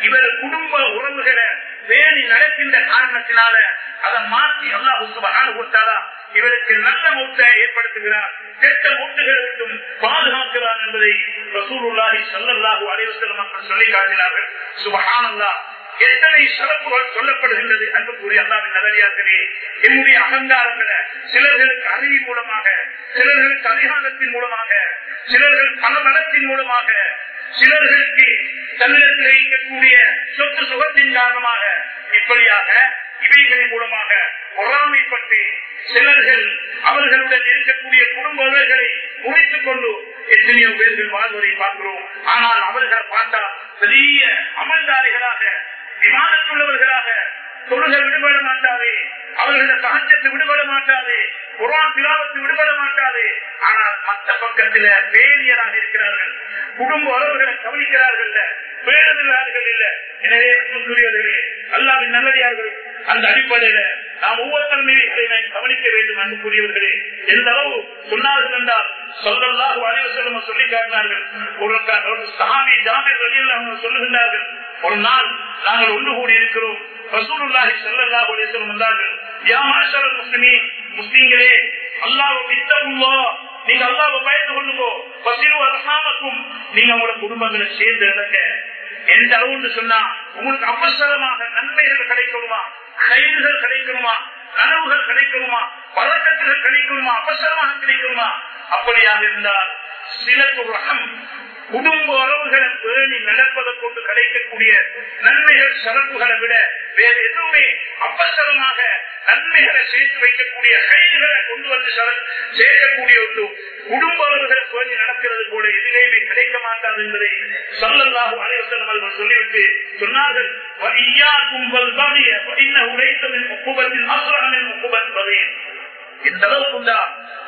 இவர் குடும்ப உறவுகளை பேணி நடக்கின்ற காரணத்தினால அதை மாற்றி அல்லாஹ் இவருக்கு நல்ல மூட்டை ஏற்படுத்துகிறார். கெட்ட மூட்டுகளை விட்டும் பாதுகாக்கிறார் என்பதை ரசூலுல்லாஹி ஸல்லல்லாஹு அலைஹி வஸல்லம் மக்கள் சொல்லி காட்டினார்கள் சுபஹானல்லாஹ். எத்தனை சிறப்புகள் சொல்லப்படுகின்றது அன்புக்குரிய அல்லாவின் நல்லடியார்களே என்னுடைய அகங்காரங்களை சிலர்களுக்கு அறிவி மூலமாக சிலர்களுக்கு அதிகாரத்தின் மூலமாக சிலர்கள் பணபலத்தின் மூலமாக சிலர்களுக்கு தன்னிடத்தில் இருக்கக்கூடிய சொத்து சுகத்தின் காரணமாக இப்படியாக இவைகளின் மூலமாக பொறாமைப்பட்டு சிலர்கள் அவர்களுடன் இருக்கக்கூடிய குடும்ப உறவுகளை கொண்டு எத்தனையோ பேர்கள் வாழ்வதை பார்க்கிறோம். ஆனால் அவர்களை பார்த்தா பெரிய அமல்தாரிகளாக விமானத்துள்ளவர்களாக தொழுகள் விடுபட மாட்டாது அவர்களது சகஜத்தை விடுபட மாட்டாது குரான் திலாவத்து விடுபட மாட்டாது ஆனால் மற்ற பக்கத்தில் பேரியராக இருக்கிறார்கள் குடும்ப உறவுகளை கவனிக்கிறார்கள் பேருகிறார்கள் இல்ல. எனவே அன்புக்குரியவர்களே அல்லாவின் நல்லதார்கள் அந்த அடிப்படையில நாம் ஒவ்வொருத்தரும் இவைகளை கவனிக்க வேண்டும் அன்புக்குரியவர்களே. எந்த அளவு சொன்னார்கள் என்றால் சொல்லல்லாஹு சொல்லி காட்டினார்கள். ஒரு சாமி ஜாமீர் அவங்க சொல்லுகின்றார்கள் ஒரு நாள் நாங்கள் ஒன்று கூடி இருக்கிறோம். ரசூலுல்லாஹி ஸல்லல்லாஹு அலைஹி வஸல்லம் வந்தார்கள். யா மாஷரல் முஸ்லிமீன் முஸ்லிம்களே அல்லாஹ்வை வித்தகுல்லா நீங்க அல்லாஹ்வை பயந்து கொள்ளுங்க. பசிரு அரசாமக்கும் நீங்க உங்களோட குடும்பங்களை சேர்ந்து நடங்க எந்த அளவுன்னு சொன்னா உங்களுக்கு அவசரமாக நன்மைகள் கிடைக்கணுமா? கைதுகள் கிடைக்கணுமா? கனவுகள் கிடைக்கணுமா? பழக்கத்துகள் கிடைக்கணுமா? அவசரமாக கிடைக்கணுமா? அப்படியாக இருந்தால் சிலக்கு குடும்ப உறவுகளை பேணி நடப்பதை கொண்டு கிடைக்கக்கூடிய நன்மைகள் சிறப்புகளை விட வேறு எதுவுமே அப்பசரமாக நன்மைகளை சேர்த்து வைக்கக்கூடிய கைதுகளை கொண்டு வந்து சேர்க்கக்கூடிய ஒன்று. குடும்ப உறவுகளை பேணி நடக்கிறது போல எதிலேயுமே கிடைக்க மாட்டாது என்பதை சொல்லல்லாகும் அனைவசனம் அவர்கள் சொல்லிவிட்டு சொன்னார்கள். இந்த அளவுக்குண்டா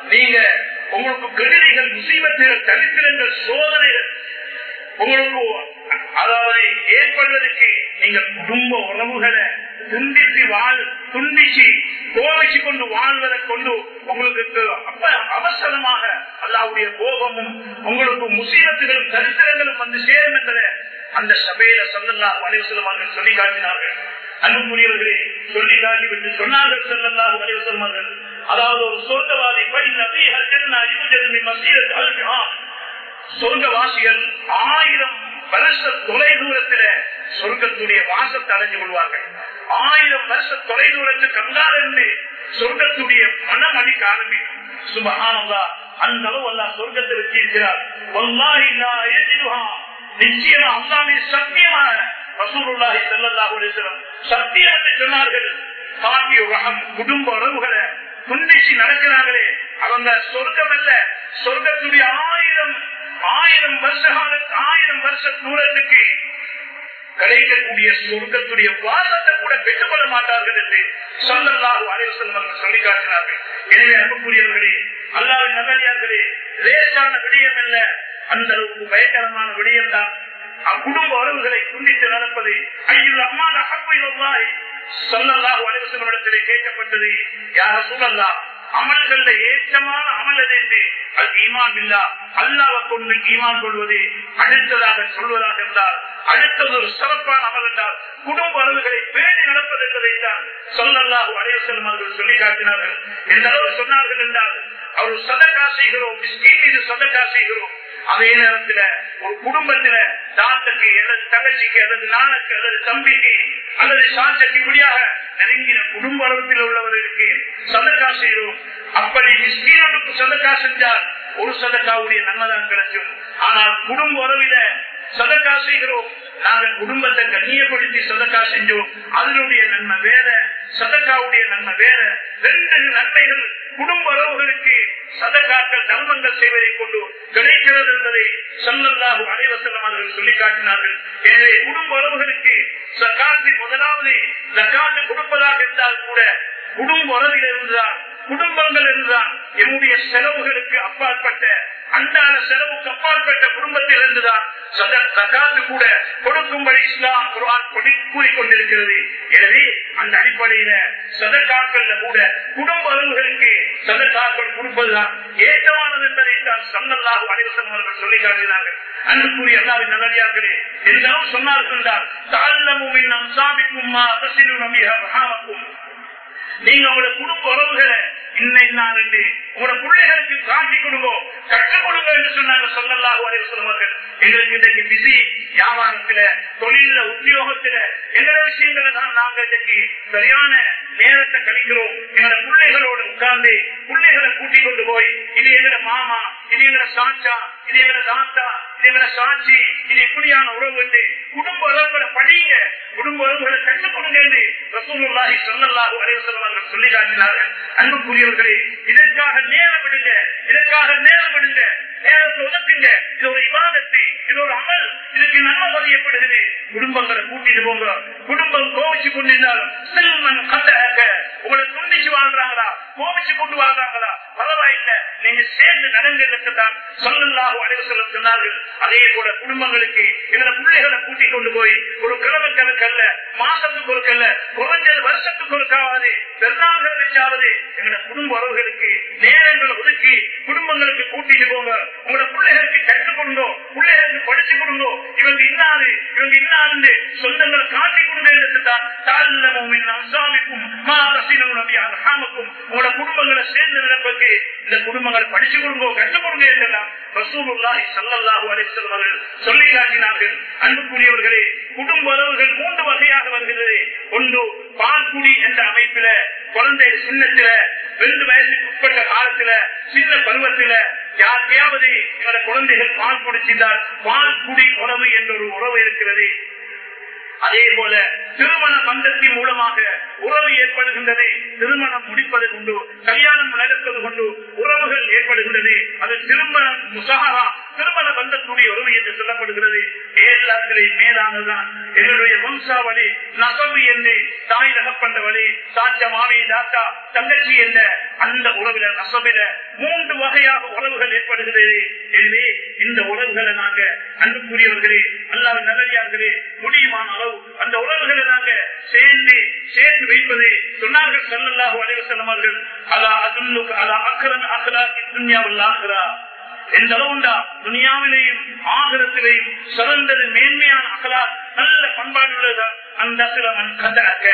நீங்க உங்களுக்கு கெடுதிகள் முசீபத்துகள் தரித்திரங்கள் சோதனைகள். உங்களுக்கு அதாவது ஏற்படுவதற்கு நீங்க குடும்ப உறவுகளை துண்டித்து வாழ் துண்டிச்சு கோவிச்சு கொண்டு வாழ்வதை கொண்டு உங்களுக்கு அப்ப அவசரமாக அல்லாவுடைய கோபமும் உங்களுக்கு முசீபத்துகளும் தரித்திரங்களும் வந்து சேரும் என்பதை அந்த சபையில சொல்லல்லா வலைவசலமார்கள் சொல்லி காட்டினார்கள் அன்புக்குரியவர்களே சொல்லி காட்டிவிட்டு சொன்னார்கள் செல்லல்லா வலைவசலமார்கள் அதாவது ஒரு சொர்க்கவாதி சொர்க்கவாசிகள் ஆயிரம் வருஷ தொலை தூரத்துல சொர்க்கத்துடைய வாசத்தை அடைஞ்சு கொள்வார்கள். ஆயிரம் வருஷ தொலை தூரத்துக்கு அங்காலிருந்து சொர்க்கத்துடைய மனம் அடிக்க ஆரம்பிக்கும். சுபகானந்தா அந்த அளவு அல்லா சொர்க்கத்தை வச்சிருக்கிறார் நிச்சயமா அல்லாமே சத்தியமாக ரசூலுல்லாஹி ஸல்லல்லாஹு சத்தியம் என்று சொன்னார்கள். பாட்டிய குடும்ப உறவுகளை துண்டிச்சு நடக்கிறாங்களே அவங்க சொர்க்கம் அல்ல சொர்க்கத்துடைய ஆயிரம் ஆயிரம் வருஷ காலத்து ஆயிரம் வருஷ தூரத்துக்கு கிடைக்கக்கூடிய சொர்க்கத்துடைய வாசத்தை கூட பெற்றுக்கொள்ள மாட்டார்கள் என்று சொல்லல்லாஹு அலைவசம் சொல்லி காட்டினார்கள் எனவே அன்புக்குரியவர்களே அல்லாவின் நகரியார்களே லேசான விடயம் அல்ல. அந்த அளவுக்கு பயங்கரமான விடயம் தான் குடும்ப உறவுகளை துண்டித்து நடப்பது. ஐயோ அம்மா அப்புவாய் சொல்லல்லாஹு கேட்கப்பட்டது யார சூழல்லா அமல்கள்ல ஏற்றமான அமல் அது என்று? அது ஈமான் இல்லா அல்லாவை கொண்டு ஈமான் கொள்வது அடுத்ததாக சொல்வதாக இருந்தால் அடுத்தது ஒரு சிறப்பான அமல் என்றால் குடும்ப பேணி நடப்பது என்பதை தான் சொல்லல்லாஹு அலைவசலம் அவர்கள் சொல்லி காட்டினார்கள். எந்த அளவு சொன்னார்கள் என்றால் அவர் சதக்கா செய்கிறோம் மிஸ்கின் மீது சதக்கா செய்கிறோம். அதே நேரத்துல ஒரு குடும்பத்துல தாத்தக்கு அல்லது தங்கச்சிக்கு அல்லது நானுக்கு அல்லது தம்பிக்கு அல்லது சாத்தக்கு இப்படியாக நெருங்கின குடும்ப அளவில் உள்ளவர்களுக்கு சதக்கா செய்யும் அப்படி மிஸ்கீனுக்கு சதக்கா செஞ்சால் ஒரு சதக்காவுடைய நன்மைதான் கிடைக்கும். ஆனால் குடும்ப உறவில சதக்கா செய்கிறோம். நாங்கள் குடும்பத்தை கண்ணியப்படுத்தி சதக்கா செஞ்சோம். அதனுடைய நன்மை வேற சதக்காவுடைய நன்மை வேற. ரெண்டு நன்மைகள் குடும்ப உறவுகளுக்கு சதகாக்கள் தர்மங்கள் செய்வதை கொண்டு கிடைக்கிறது என்பதை சொல்லல்லாஹு அனைவசல்லம் அவர்கள் சொல்லி காட்டினார்கள் எனவே குடும்ப உறவுகளுக்கு சக்காத்தின் முதலாவது சக்காத்து கொடுப்பதாக இருந்தால் கூட குடும்ப உறவில் இருந்தால் குடும்பங்கள் இருந்தால் என்னுடைய செலவுகளுக்கு அப்பாற்பட்ட அன்றாட செலவுக்கு அப்பாற்பட்ட குடும்பத்தில் இருந்துதான் சகாத்து கூட கொடுக்கும்படி இஸ்லாம் குரான் கூறிக்கொண்டிருக்கிறது. எனவே அந்த அடிப்படையில சதக்காக்கள்ல கூட குடும்ப அளவுகளுக்கு சதக்காக்கள் கொடுப்பதுதான் ஏற்றமானது என்பதை தான் சன்னல்லாக அனைவசம் அவர்கள் சொல்லி காட்டினார்கள். அன்புக்குரிய எல்லாரும் நல்லடியார்களே எல்லாம் சொன்னார்கள் என்றால் தாழ்லமும் நம் சாமிக்கும் அசிலும் நம்பியாகும் நீங்க உங்களோட குடும்ப உறவுகளை இன்ன நான் என்று உங்களோட பிள்ளைகளுக்கு காட்டி கொடுங்க கற்றுக் கொடுங்க என்று சொன்னாங்க சொல்லலாக வரை சொல்லுவார்கள் எங்களுக்கு இன்றைக்கு பிஸி வியாபாரத்தில தொழில விஷயங்களை தான் நாங்கள் இன்றைக்கு சரியான நேரத்தை கழிக்கிறோம். எங்களோட பிள்ளைகளோடு உட்கார்ந்து பிள்ளைகளை கூட்டிக் கொண்டு போய் இது எங்கட மாமா இது சாச்சா இது எங்கட தாத்தா இது எங்கட சாட்சி இது இப்படியான உறவு குடும்ப உறவுகளை படிங்க குடும்ப உறவுகளை கற்றுக் கொடுங்க என்று ரசூலுல்லாஹி ஸல்லல்லாஹு அலைஹி அவர்கள் சொல்லி காட்டினார்கள். அன்புக்குரியவர்களே இதற்காக நேரம் விடுங்க. இதற்காக நேரம் விடுங்க. இது ஒரு இபாதத்து இது ஒரு அமல். இதுக்கு நன்மை பதியப்படுகிறது குடும்பங்களை கூட்டிட்டு போங்க. குடும்பம் கோவிச்சு கொண்டிருந்தாலும் செல்வன் கண்டாக்க உங்களை துண்டிச்சு வாழ்றாங்களா? கோவிச்சு கொண்டு வாழ்றாங்களா? பரவாயில்லை. நீங்க சேர்ந்து நடங்கிறதுக்கு தான் சொல்லல்லாஹு அலைஹி வஸல்லம் சொன்னார்கள். அதே போல குடும்பங்களுக்கு எங்களை பிள்ளைகளை கூட்டிக் கொண்டு போய் ஒரு கிழமை கணக்கல்ல மாசத்துக்கு ஒருக்கல்ல குறைஞ்சது வருஷத்துக்கு ஒருக்காவது பெருநாள்கள் வச்சாவது எங்களோட குடும்ப உறவுகளுக்கு நேரங்களை ஒதுக்கி குடும்பங்களுக்கு கூட்டிட்டு போங்க. உங்களோட பிள்ளைகளுக்கு கற்றுக் கொடுங்கோ பிள்ளைகளுக்கு படிச்சு கொடுங்கோ. இவங்க இன்னாது இவங்க இன்னாது சொந்தங்களை காட்டி கொடுங்க என்று தான் தாழ்ந்தமும் அம்சாமிக்கும் உங்களோட குடும்பங்களை சேர்ந்து நடப்பதற்கு இந்த குடும்பங்களை படிச்சு கொடுங்கோ கற்றுக் கொடுங்க என்றெல்லாம் ரசூலுல்லாஹி ஸல்லல்லாஹு அலைஹி வஸல்லம் சொல்லி காட்டினார்கள். அன்புக்குரியவர்களே குடும்ப உறவுகள் மூன்று வகையாக வருகிறது. ஒன்று பால்குடி என்ற அமைப்பில குழந்தை சின்னத்தில ரெண்டு வயசுக்கு உட்பட்ட காலத்துல சின்ன பருவத்தில யாருக்கையாவது எங்களோட குழந்தைகள் பால் குடிச்சிருந்தால் பால் குடி உறவு என்ற ஒரு உறவு இருக்கிறது. அதே போல திருமண பந்தத்தின் மூலமாக உறவு ஏற்படுகின்றது திருமணம் முடிப்பது கொண்டு கல்யாணம் நடப்பது கொண்டு உறவுகள் ஏற்படுகின்றது அது திருமணம் முசாரா திருமண பந்தத்துடைய உறவு என்று சொல்லப்படுகிறது. எல்லாத்திலையும் மேலானதுதான். எங்களுடைய வம்சாவளி நகவு என்ன தாய் நகப்பண்ட வழி சாச்ச மாமி தாத்தா தங்கச்சி என்ன அந்த உறவில நசபில மூன்று வகையாக உறவுகள் ஏற்படுகிறது. எனவே இந்த உறவுகளை நாங்க அன்புக்குரியவர்களே அல்லாத நல்லடியார்களே முடியுமான அளவு அந்த உறவுகளை நாங்க சேர்ந்து சேர்ந்து சொன்னார்கள் சல்லல்லாஹு அலா அதுல்லுக்கு அலா எந்த அளவுண்டா துனியாவிலேயும் ஆகரத்திலேயும் சிறந்தது மேன்மையான அகலா நல்ல பண்பாடு உள்ளதா? அந்த அகலமன் கதாக்க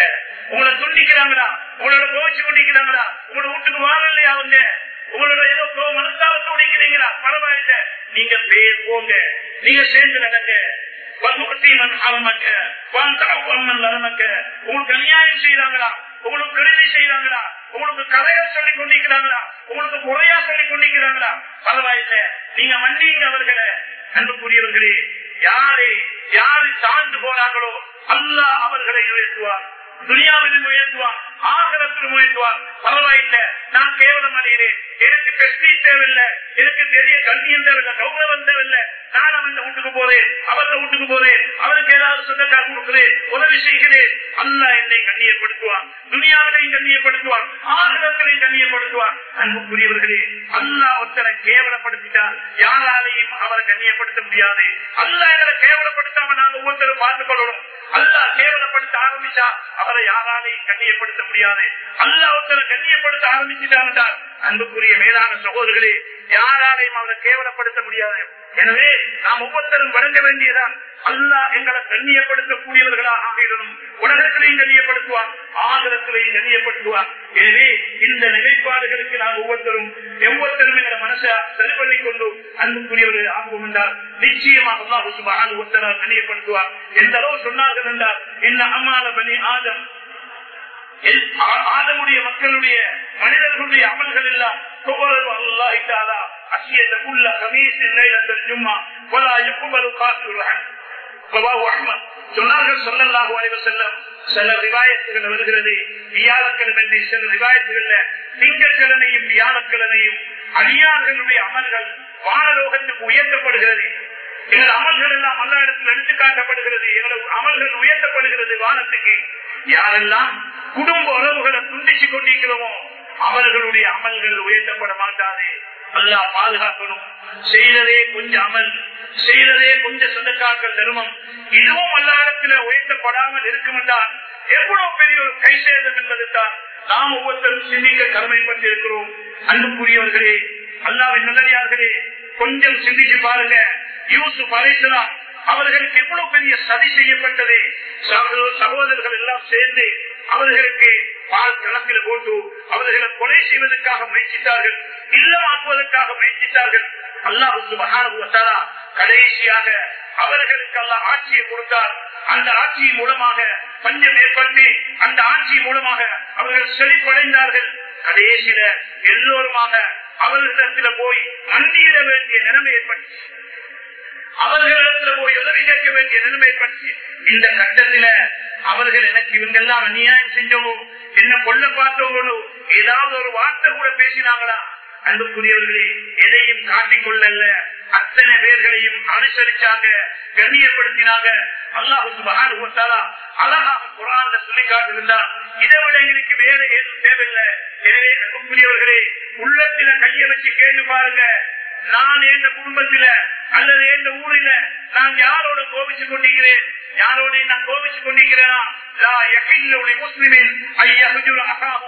உங்களை துண்டிக்கிறாங்களா? உங்களோட கோச்சு கொண்டிருக்கிறாங்களா உங்களோட வீட்டுக்கு வாழலையா அவங்க உங்களோட ஏதோ மனசாலத்தை உடைக்கிறீங்களா பரவாயில்ல. நீங்க பேர் போங்க. நீங்க சேர்ந்து நடக்க உங்களுக்கு அநியாயம் செய்யறாங்களா உங்களுக்கு கருதி செய்யறாங்களா உங்களுக்கு கதைகள் சொல்லி கொண்டிருக்கிறாங்களா உங்களுக்கு முறையா சொல்லி கொண்டிருக்கிறாங்களா பரவாயில்ல நீங்க மன்னிங்க அவர்களை. அன்புக்குரியவர்களே யாரை யாரு தாழ்ந்து போறாங்களோ அல்ல அவர்களை உயர்த்துவார் துனியாவிலும் உயர்த்துவார் ஆகலத்தில் உயர்த்துவார் பரவாயில்ல நான் கேவலம் அடைகிறேன். எனக்கு பெஸ்டி தேவையில்லை. எனக்கு தெரிய கண்ணியம் தேவையில்லை. கௌரவம் தேவையில்லை. நான் அவன் வீட்டுக்கு போறேன். அவர்கள் வீட்டுக்கு போறேன். அவருக்கு ஏதாவது சொந்தக்கார கொடுக்கிறேன். உதவி செய்கிறேன். அல்ல என்னை கண்ணியப்படுத்துவான். துணியாவிலையும் கண்ணியப்படுத்துவான். ஆகலத்திலையும் கண்ணியப்படுத்துவான். அன்புக்குரியவர்களே அல்லா ஒருத்தரை கேவலப்படுத்திட்டா யாராலையும் அவரை கண்ணியப்படுத்த முடியாது. அல்ல எங்களை கேவலப்படுத்தாம நாங்க ஒவ்வொருத்தரும் பார்த்துக் கொள்ளணும். அல்லா கேவலப்படுத்த ஆரம்பிச்சா அவரை யாராலையும் கண்ணியப்படுத்த முடியாது. அல்லா கண்ணியப்படுத்த ஆரம்பிச்சுட்டான் என்றால் அன்புக்குரிய மேலான சகோதரர்களே யாராலையும் அவரை கேவலப்படுத்த முடியாது. எனவே நாம் ஒவ்வொருத்தரும் வழங்க வேண்டியதான் அல்லா எங்களை கண்ணியப்படுத்தக்கூடியவர்களாக ஆகிடணும். உலகத்திலையும் கண்ணியப்படுத்துவார் ஆகலத்திலையும் கண்ணியப்படுத்துவார். எனவே இந்த நிலைப்பாடுகளுக்கு நாம் ஒவ்வொருத்தரும் எவ்வொருத்தரும் எங்களை மனசை சரி பண்ணி கொண்டு அன்புக்குரியவர்கள் ஆகும் என்றால் நிச்சயமாக அல்லாஹு சுபஹானஹு கண்ணியப்படுத்துவார். எந்த அளவு சொன்னார்கள் என்றால் என்ன அம்மால பண்ணி ஆதம் ஆதமுடைய மக்களுடைய மனிதர்களுடைய அமல்கள் எல்லாம் வருகிறது வியாழக்கிழமை சில ரிவாயத்துகள்ல திங்கட்கிழமையும் வியாழக்கிழமையும் அடியார்களுடைய அமல்கள் வானலோகத்துக்கு உயர்த்தப்படுகிறது. எங்கள் அமல்கள் எல்லாம் அல்ல இடத்தில் எடுத்து காட்டப்படுகிறது. எங்களது அமல்கள் உயர்த்தப்படுகிறது வானத்துக்கு. யாரெல்லாம் குடும்ப உறவுகளை துண்டிச்சு கொண்டிருக்கிறோமோ அவர்களுடைய அமல்கள் உயர்த்தப்பட மாட்டாது. அல்லா பாதுகாக்கணும். செய்ததே கொஞ்சம் அமல். செய்ததே கொஞ்சம் சொந்தக்காக்கள் தருமம். இதுவும் அல்லாடத்தில் உயர்த்தப்படாமல் இருக்கும் என்றால் எவ்வளவு பெரிய ஒரு கை சேதம் என்பது தான் நாம் ஒவ்வொருத்தரும் சிந்திக்க கடமைப்பட்டிருக்கிறோம். அன்புக்குரியவர்களே அல்லாவின் நல்லதார்களே கொஞ்சம் சிந்திச்சு பாருங்க. யூசுப் அலைசலாம் அவர்களுக்கு எவ்வளவு பெரிய சதி செய்யப்பட்டது? சகோதரர்கள் எல்லாம் சேர்ந்து அவர்களுக்கு பால் களத்தில் போட்டு அவர்களை கொலை செய்வதற்காக முயற்சித்தார்கள் இல்லமாக்குவதற்காக முயற்சித்தார்கள். அல்லாஹு சுபகான கடைசியாக அவர்களுக்கு அல்ல ஆட்சியை கொடுத்தார். அந்த ஆட்சியின் மூலமாக பஞ்சம் ஏற்பட்டு அந்த ஆட்சியின் மூலமாக அவர்கள் செழிப்படைந்தார்கள். கடைசியில எல்லோருமாக அவர்களிடத்தில் போய் மண்டியிட வேண்டிய நிலைமை ஏற்பட்டு அவர்களிடத்தில் போய் உதவி கேட்க வேண்டிய நிலைமை பற்றி இந்த கட்டத்தில அவர்கள் எனக்கு இவங்கெல்லாம் அநியாயம் செஞ்சவோ என்ன கொல்ல பார்த்தவங்களோ ஏதாவது ஒரு வார்த்தை கூட பேசினாங்களா? அன்புக்குரியவர்களே எதையும் காட்டிக்கொள்ள அத்தனை பேர்களையும் அனுசரிச்சாங்க கண்ணியப்படுத்தினாங்க. அல்லாஹு சுபகான அழகாக குரான் சொல்லி காட்டுகின்றார் இதை விட எங்களுக்கு வேற ஏதும் தேவையில்லை. எனவே அன்புக்குரியவர்களே உள்ளத்தில கைய வச்சு கேட்டு பாருங்க. நான் எந்த குடும்பத்தில அல்லது எந்த ஊரில நான் யாரோட கோபிச்சு கொண்டிருக்கிறேன்? யாரோட நான் கோபிச்சு கொண்டிருக்கிறேனா? முஸ்லிமின் ஐயா ஹுஜுர் அசாபு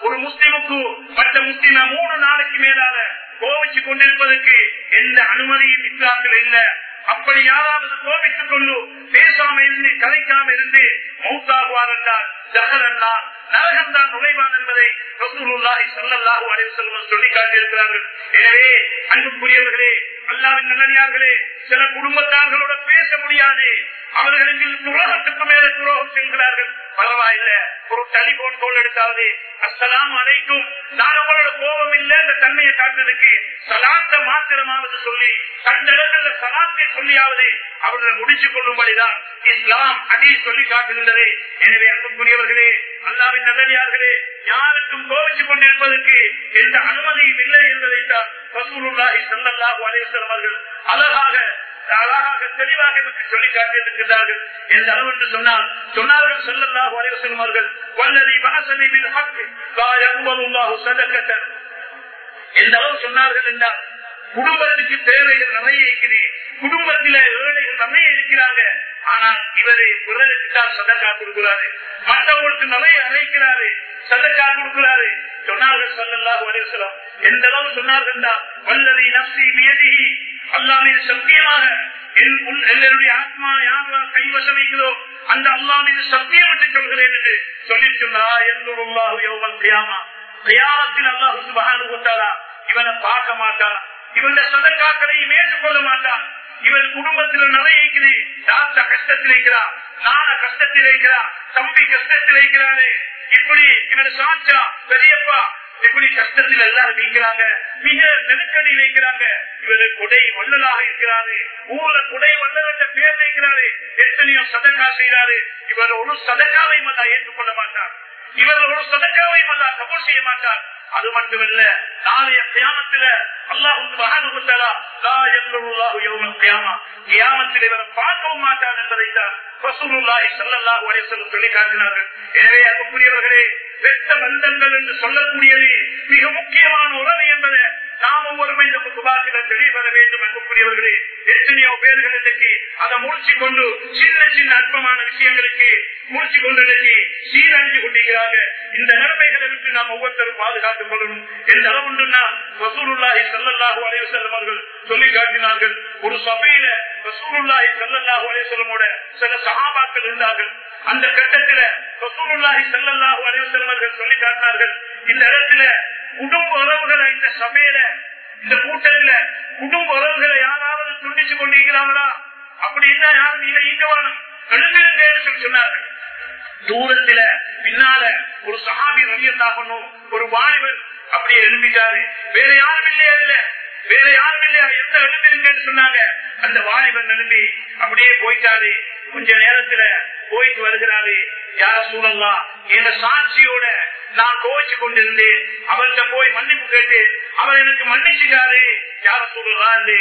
ஒரு முஸ்லிமுக்கு மற்ற முஸ்லிம மூணு நாளைக்கு மேலால கோவிச்சு கொண்டிருப்பதற்கு எந்த அனுமதியும் இஸ்லாத்தில் இல்ல. அப்படி யாராவது கோபித்துக் கொண்டு பேசாம இருந்து கலைக்காம இருந்து மௌத்தாகுவார் என்றால் ஜகரன்னார் நரகம் தான் நுழைவான் என்பதை ரசூலுல்லாஹி ஸல்லல்லாஹு அலைஹி வஸல்லம் சொல்லி காட்டியிருக்கிறார்கள். எனவே அன்புக்குரியவர்களே அல்லாஹ்வின் நல்லடியார்களே சில குடும்பத்தார்களோட பேச முடியாது. அவர்களுக்கு துரோகத்துக்கு மேலே துரோகம் செய்கிறார்கள். பரவாயில்லை. ஒரு டெலிபோன் கோல் எடுத்தாவது அஸ்லாம் அழைக்கும் நான் உங்களோட கோபம் இல்ல இந்த தன்மையை காட்டுறதுக்கு. சலாத்த மாத்திரமாவது சொல்லி அந்த சலாத்தை சொல்லியாவது அவர்களை முடிச்சு கொள்ளும்படிதான் இஸ்லாம். அடி சொல்லி காட்டுகின்றது. எனவே அன்புக்குரியவர்களே அல்லாவின் நல்லடியார்களே யாருக்கும் கோவிச்சு கொண்டிருப்பதற்கு எந்த அனுமதியும் இல்லை என்பதைத்தான் ரசூலுல்லாஹி ஸல்லல்லாஹு அலைஹி அவர்கள் அழகாக அழகாக தெளிவாக எனக்கு சொல்லி காட்டியிருக்கிறார்கள் எந்த அளவு என்று சொன்னால் சொன்னார்கள் சொல்லல்லா வரைவு செல்வார்கள் வல்லதி பஅஸனி பில் எந்த அளவு சொன்னார்கள் என்றால் குடும்பத்துக்கு தேவைகள் நிறைய இருக்குது. குடும்பத்தில ஏழைகள் நிறைய இருக்கிறாங்க. ஆனால் இவரை பிறருக்கு தான் சதக்கா கொடுக்கிறாரு. மற்றவங்களுக்கு நிறைய அழைக்கிறாரு. சதக்கா கொடுக்கிறாரு. சொன்னார்கள் சொல்லல்லாஹு அலைஹி எந்த அளவு சொன்னார்கள் என்றால் வல்லதி நப்சி வியதிஹி அல்லாஹ்வின் சத்தியமாக என்னுடைய ஆத்மா யார் கைவசம் வைக்கிறோ அந்த அல்லாஹ்வின் சத்தியம் என்று சொல்கிறேன் என்று சொல்லி சொன்னா எந்தூருல்லாஹு யௌமல் கியாமா கியாமத்தில் அல்லாஹ் சுப்ஹானஹு வ இவனை பார்க்க மாட்டான். இவனுடைய சதக்காக்களையும் ஏற்றுக்கொள்ள மாட்டான். இவன் குடும்பத்தில் நிறைய இருக்குது. தாத்தா கஷ்டத்தில் இருக்கிறார் நான கஷ்டத்தில் இருக்கிறார் தம்பி கஷ்டத்தில் இருக்கிறாரு இப்படி இவன் சாச்சா பெரியப்பா இப்படி கஷ்டத்தில் எல்லாரும் இருக்கிறாங்க மிக நெருக்கடியில் இருக்கிறாங்க. இவரு கொடை வல்லலாக இருக்கிறாரு ஊர்ல கொடை வள்ளல் பேர் வைக்கிறாரு எத்தனையோ சதக்கா செய்யறாரு இவர் ஒரு சதக்காவையும் அல்ல ஏற்றுக்கொள்ள மாட்டார். இவர் ஒரு சதக்காவையும் அல்ல கபூர் செய்ய மாட்டார். அது மட்டுமல்ல நாளைய கியாமத்தில கியாமத்தில் பார்க்கவும் மாட்டார் என்பதைத்தான் சொல்லி காட்டினார்கள் எனவே அன்புக்குரியவர்களே வெட்ட பந்தங்கள் என்று சொல்லக்கூடியது மிக முக்கியமான உறவு என்பதை நாம் ஒவ்வொருமே இந்த குபாக்கில தெளிவர வேண்டும் அன்புக்குரியவர்களே எத்தனையோ பேர்கள் இன்றைக்கு அதை மூழ்ச்சி கொண்டு சின்ன சின்ன அற்பமான விஷயங்களுக்கு மூழ்ச்சி கொண்டு இன்றைக்கு சீரழிஞ்சு கொண்டிருக்கிறாங்க. இந்த நிலைமைகளை விட்டு நாம் ஒவ்வொருத்தரும் பாதுகாத்துக் கொள்ளணும். எந்த அளவுண்டுன்னா ரசூலுல்லாஹி ஸல்லல்லாஹு அலைஹி வஸல்லம் அவர்கள் சொல்லி காட்டினார்கள். ஒரு சபையில ரசூலுல்லாஹி ஸல்லல்லாஹு அலைய செல்லமோட சில சகாபாக்கள் இருந்தார்கள். அந்த கட்டத்துல ரசூலுல்லாஹி ஸல்லல்லாஹு அலைய வஸல்லம் சொல்லி காட்டினார்கள். இந்த இடத்துல குடும்ப உறவுகளை இந்த சபையில இந்த கூட்டத்துல குடும்ப உறவுகளை யாராவது துண்டிச்சு கொண்டிருக்கிறாங்களா அப்படி இருந்தா யாரும் இல்லை இங்க வேணும் எழுந்திருங்க சொன்னார்கள். தூரத்துல பின்னால ஒரு சகாபி ரவியத்தாகணும் ஒரு வாலிபன் அப்படியே எழுப்பிட்டாரு வேற யாரும் இல்லையா இல்ல வேற யாரும் இல்லையா? எந்த எழுந்திருங்கன்னு சொன்னாங்க. அந்த வாலிபன் எழுப்பி அப்படியே போயிட்டாரு. கொஞ்ச நேரத்துல போயிட்டு வருகிறாரு. யார சூழல்லாம் எங்க சாட்சியோட நான் கோவிச்சு கொண்டிருந்தேன். அவர்கிட்ட போய் மன்னிப்பு கேட்டு அவர் எனக்கு மன்னிச்சுட்டாரு. யார சொல்றாரு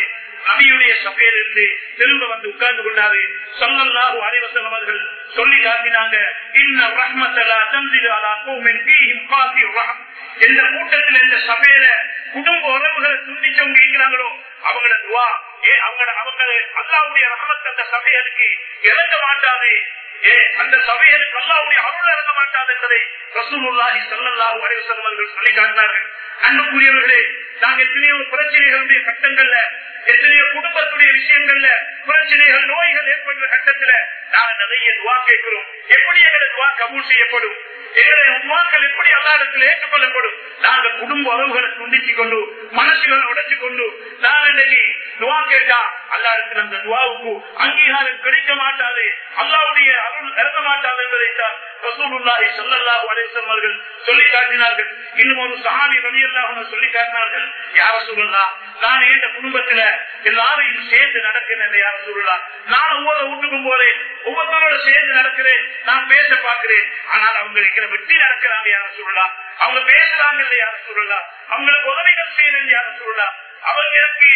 நபியுடைய சபையில இருந்து திரும்ப வந்து உட்கார்ந்து கொண்டாரு. சொல்லல்லாஹு அறிவசல் அவர்கள் சொல்லி காட்டினாங்க இன்ன ரஹ்மத்தலா கோமின் பீஹிம் காசி ரஹம். எந்த கூட்டத்தில் இந்த சபையில குடும்ப உறவுகளை துண்டிச்சவங்க இருக்கிறாங்களோ அவங்களோட துவா. ஏ அவங்க அல்லாவுடைய ரஹமத் அந்த சபைகளுக்கு இறங்க மாட்டாது. அந்த சபைகளுக்கு அல்லாவுடைய அருள் இறங்க மாட்டாது என்பதை ரசூலுல்லாஹி ஸல்லல்லாஹு அலைஹி வஸல்லம் அவர்கள் சொல்லி காட்டினார்கள். அன்புக்குரியவர்களே நாங்கள் எத்தனையோ பிரச்சனைகளுடைய கட்டங்கள்ல எத்தனையோ குடும்பத்துடைய விஷயங்கள்ல பிரச்சனைகள் நோய்கள் ஏற்படுற கட்டத்துல நாங்க நிறைய துவா கேட்கிறோம். எப்படி எங்களை துவா கபூல் செய்யப்படும்? எங்களுடைய துவாக்கள் எப்படி அல்லாடத்தில் ஏற்றுக்கொள்ளப்படும்? நாங்கள் குடும்ப உறவுகளை துண்டிச்சு கொண்டு மனசுகளை உடைச்சு கொண்டு நான் இன்னைக்கு துவா கேட்டா அல்லாடத்தில் அந்த துவாவுக்கு அங்கீகாரம் கிடைக்க மாட்டாது. அல்லாவுடைய அருள் இறங்க மாட்டாது என்பதைத்தான் ரசூலுல்லாஹி ஸல்லல்லாஹு அலைஹி வஸல்லம் சொல்லி காட்டினார்கள். இன்னும் ஒரு சஹாபி ரலியல்லாஹு அன்ஹு சொல்லி காட்டினார்கள் யா ரசூலுல்லாஹ் நான் இந்த குடும்பத்துல எல்லாரையும் சேர்ந்து நடக்கிறேன் யா சொல்லலாம் நான் ஒவ்வொரு வீட்டுக்கும் போறேன் ஒவ்வொருத்தரோட சேர்ந்து நடக்கிறேன். நான் பேச பார்க்கிறேன். ஆனால் அவங்க இருக்கிற வெட்டி நடக்கிறாங்க யார சொல்லலாம் அவங்க பேசுறாங்க இல்லை யார சொல்லலாம் அவங்களுக்கு உதவிகள் செய்யணும் யார சொல்லலாம் அவங்க எனக்கு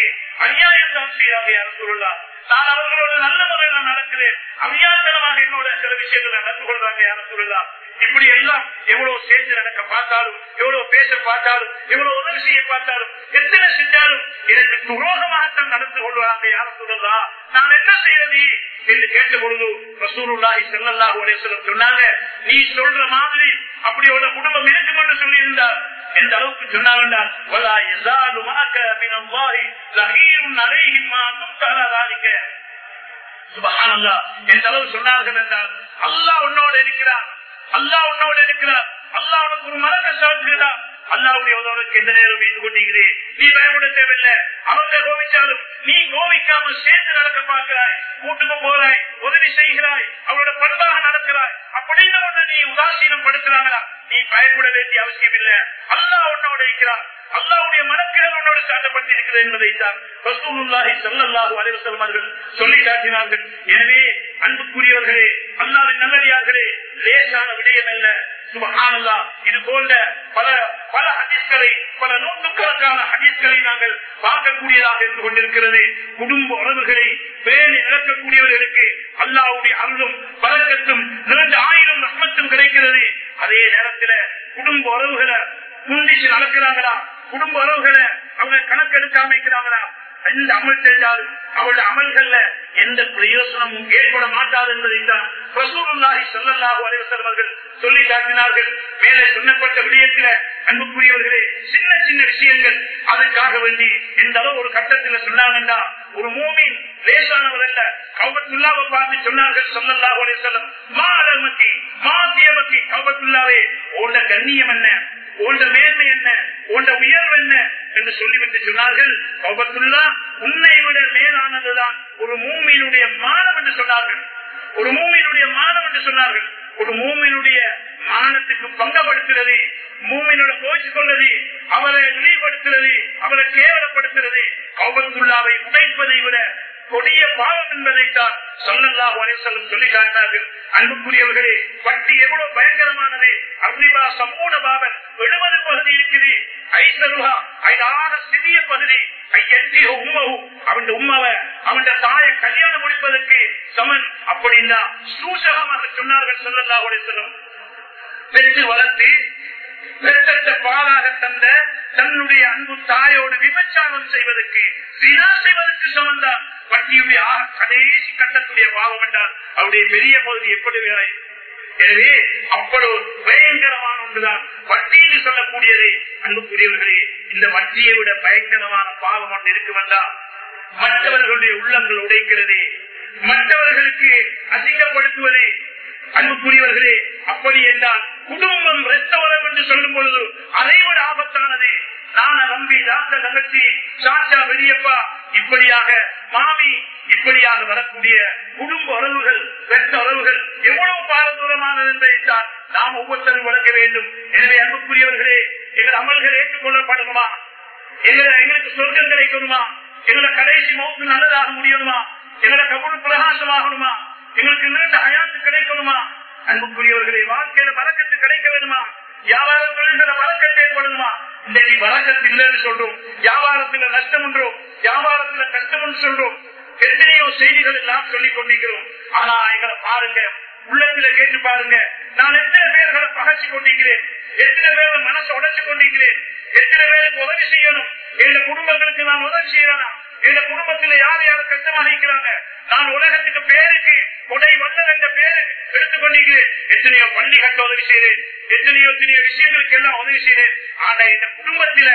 அநியாயம் தான் செய்யறாங்க யார சொல்லலாம் நான் அவர்களோட நல்ல முறையில நடக்கிறேன். அநியாயத்தனமாக என்னோட சில விஷயங்கள் நடந்து கொள்றாங்க யார சொல்லலாம் இப்படி எல்லாம் எவ்வளவு சேர்ந்து நடக்க பார்த்தாலும் எவ்வளவு பேச பார்த்தாலும் எவ்வளவு உதவி செய்ய பார்த்தாலும் எத்தனை செஞ்சாலும் எனக்கு துரோகமாகத்தான் நடந்து கொள்வாங்க யார சொல்லலாம் நான் என்ன செய்யறது என்று கேட்ட பொழுது ரசூலுல்லாஹி ஸல்லல்லாஹு அலைஹி வஸல்லம் சொன்னாங்க நீ சொல்ற மாதிரி அப்படி ஒரு குடும்பம் இருக்கும் என்று சொல்லி இருந்தார் எந்த அளவுக்கு சொன்னாங்கன்றால் வலா யஸாலு மாக்க மினல்லாஹி லஹீருன் அலைஹிம் மா தும்தலா ذلك சுபஹானல்லாஹ் எந்த அளவு சொன்னார்கள் என்றால் அல்லாஹ் உன்னோட இருக்கிறார் அல்லாஹ் உன்னோட இருக்கிறார் அல்லா உனக்கு ஒரு மலக்க சாத்துகிறார் அல்லாவுடைய உதவனுக்கு எந்த நேரம் மீன் கொண்டிருக்கிறேன் நீ பயப்பட தேவையில்லை. அவங்க கோவிச்சாலும் நீ கோவிக்காம சேர்ந்து நடக்க பார்க்கிறாய். கூட்டுக்கு போறாய் உதவி செய்கிறாய் அவளோட பண்பாக நடக்கிறாய். அப்படின்னு ஒண்ணு நீ உதாசீனம் படுத்துறாங்களா நீ பயப்பட வேண்டிய அவசியம் இல்ல. அல்லாஹ் உன்னோட இருக்கிறார் அல்லாவுடைய மனக்கிழல் உன்னோடு சாட்டப்பட்டிருக்கிறது என்பதை தான் ரசூலுல்லாஹி அலைஹி வஸல்லம் சொல்லி காட்டினார்கள். எனவே அன்புக்குரியவர்களே அல்லாவின் நல்லடியார்களே லேசான விடயம் அல்ல. சுபஹானல்லா இது போன்ற பல பல ஹதீஸ்களை பல நூற்றுக்கணக்கான ஹதீஸ்களை நாங்கள் பார்க்கக்கூடியதாக இருந்து கொண்டிருக்கிறது. குடும்ப உறவுகளை பேணி நடக்கக்கூடியவர்களுக்கு அல்லாவுடைய அருளும் பழக்கத்தும் இரண்டு ஆயிரம் ரஹ்மத்தும் கிடைக்கிறது. அதே நேரத்தில் குடும்ப உறவுகளை துண்டிச்சு நடக்கிறாங்களா குடும்ப உறவுகளை அவங்க கணக்கெடுக்காம இருக்கிறாங்களா? எந்த அமல் செஞ்சாலும் அவருடைய அமல்கள்ல எந்த பிரயோசனமும் ஏற்பட மாட்டாது என்பதைத்தான் ரசூலுல்லாஹி ஸல்லல்லாஹு அலைஹி வஸல்லம் சொல்லி காட்டினார்கள். மேலே சொன்னப்பட்ட விடயத்துல அன்புக்குரியவர்களே சின்ன சின்ன விஷயங்கள் அதற்காக வேண்டி எந்த அளவு ஒரு கட்டத்துல சொன்னாங்கன்னா ஒரு மூமின் லேசானவர் அல்ல. கௌபத்துல்லாவை பார்த்து சொன்னார்கள் ஸல்லல்லாஹு அலைஹி வஸல்லம். மா அலமத்தி மா தேவத்தி கௌபத்துல்லாவே உன்ட கண்ணியம் என்ன? உண்ட மேன்மை என்ன? உண்ட உயர்வு என்ன? என்று சொல்லிவிட்டு சொன்னார்கள். கௌபத்துல்லா உன்னை விட மேலானதுதான். ஒரு மூமியினுடைய மானம் என்று சொன்னார்கள். ஒரு மூமியினுடைய மானம் என்று சொன்னார்கள். ஒரு மூமியினுடைய மானத்துக்கு பங்கப்படுத்துறது மூமியினோட போச்சு கொள்வது அவரை இழிவுபடுத்துறது அவரை கேவலப்படுத்துறது கௌபத்துல்லாவை உடைப்பதை விட கொடிய பாவம் என்பதைத்தான் சொன்னல்லா செல்லும் சொல்லி காட்டினார்கள். அன்புக்குரியவர்களே வட்டி எவ்வளவு பயங்கரமானது? அக்னிபா சமூன பாவன் எழுபது பகுதி இருக்குது. ஐசருகா ஐதாக சிறிய பகுதி. அவன் உம்மவ அவன் தாயை கல்யாணம் முடிப்பதற்கு சமன். அப்படின்னா சூசகமாக சொன்னார்கள் சொல்லல்லா செல்லும் பெற்று வளர்த்து பெற்ற பாலாக தந்த தன்னுடைய அன்பு தாயோடு விபச்சாரம் செய்வதற்கு சினா செய்வதற்கு சமந்தான் வட்டியுடைய கடைசி கட்டத்துடைய பாவம் என்றால் அவருடைய பெரிய பகுதி எப்படி வேலை? எனவே அவ்வளவு பயங்கரமான ஒன்றுதான். வட்டி என்று சொல்லக்கூடியதை அன்புக்குரியவர்களே இந்த வட்டியை விட பயங்கரமான பாவம் ஒன்று இருக்கும் என்றால் மற்றவர்களுடைய உள்ளங்கள் உடைக்கிறது மற்றவர்களுக்கு அசிங்கப்படுத்துவது அன்புக்குரியவர்களே அப்படி என்றால் குடும்பம் இரத்த உறவு என்று சொல்லும் பொழுது அதைவிட ஆபத்தானது. நான நம்பி தாத்த தங்கச்சி சாச்சா பெரியப்பா இப்படியாக மாமி இப்படியாக வரக்கூடிய குடும்ப உறவுகள் இரத்த உறவுகள் எவ்வளவு பாரதூரமானது என்பதைத்தான் நாம் ஒவ்வொருத்தரும் வழங்க வேண்டும். எனவே அன்புக்குரியவர்களே எங்கள் அமல்கள் ஏற்றுக்கொள்ளப்படணுமா எங்களை எங்களுக்கு சொர்க்கம் கிடைக்கணுமா? எங்களை கடைசி மௌத்து நல்லதாக முடியணுமா? எங்களை கபுள் பிரகாசமாகணுமா? எங்களுக்கு நீண்ட அயாத்து கிடைக்கணுமா? அன்புக்குரியவர்களை வாழ்க்கையில வழக்கத்து கிடைக்க வேணுமா? வியாபாரம் தொழில்கள வழக்கத்தை ஏற்படணுமா இன்னைக்கு வழக்கத்து இல்லைன்னு சொல்றோம். வியாபாரத்துல நஷ்டம் என்றோம் வியாபாரத்துல கஷ்டம் சொல்றோம். எத்தனையோ செய்திகள் எல்லாம் சொல்லிக் கொண்டிருக்கிறோம். ஆனா எங்களை பாருங்க. உள்ளத்துல கேட்டு பாருங்க. நான் எத்தனை பேர்களை பகச்சு கொண்டிருக்கிறேன்? எத்தனை பேரை மனசை உடைச்சு கொண்டிருக்கிறேன்? எத்தனை பேருக்கு உதவி செய்யணும்? எங்க குடும்பங்களுக்கு நான் உதவி செய்யறேனா? எங்க குடும்பத்துல யார் யார் கஷ்டமா இருக்கிறாங்க நான் உலகத்துக்கு பேருக்கு கொடை வல்லல் என்ற பேரு எடுத்துக்கொண்டிருக்கிறேன் எத்தனையோ பள்ளி கட்ட உதவி செய்தேன். எத்தனையோ எத்தனையோ விஷயங்களுக்கு எல்லாம் உதவி செய்தேன். ஆனா இந்த குடும்பத்தில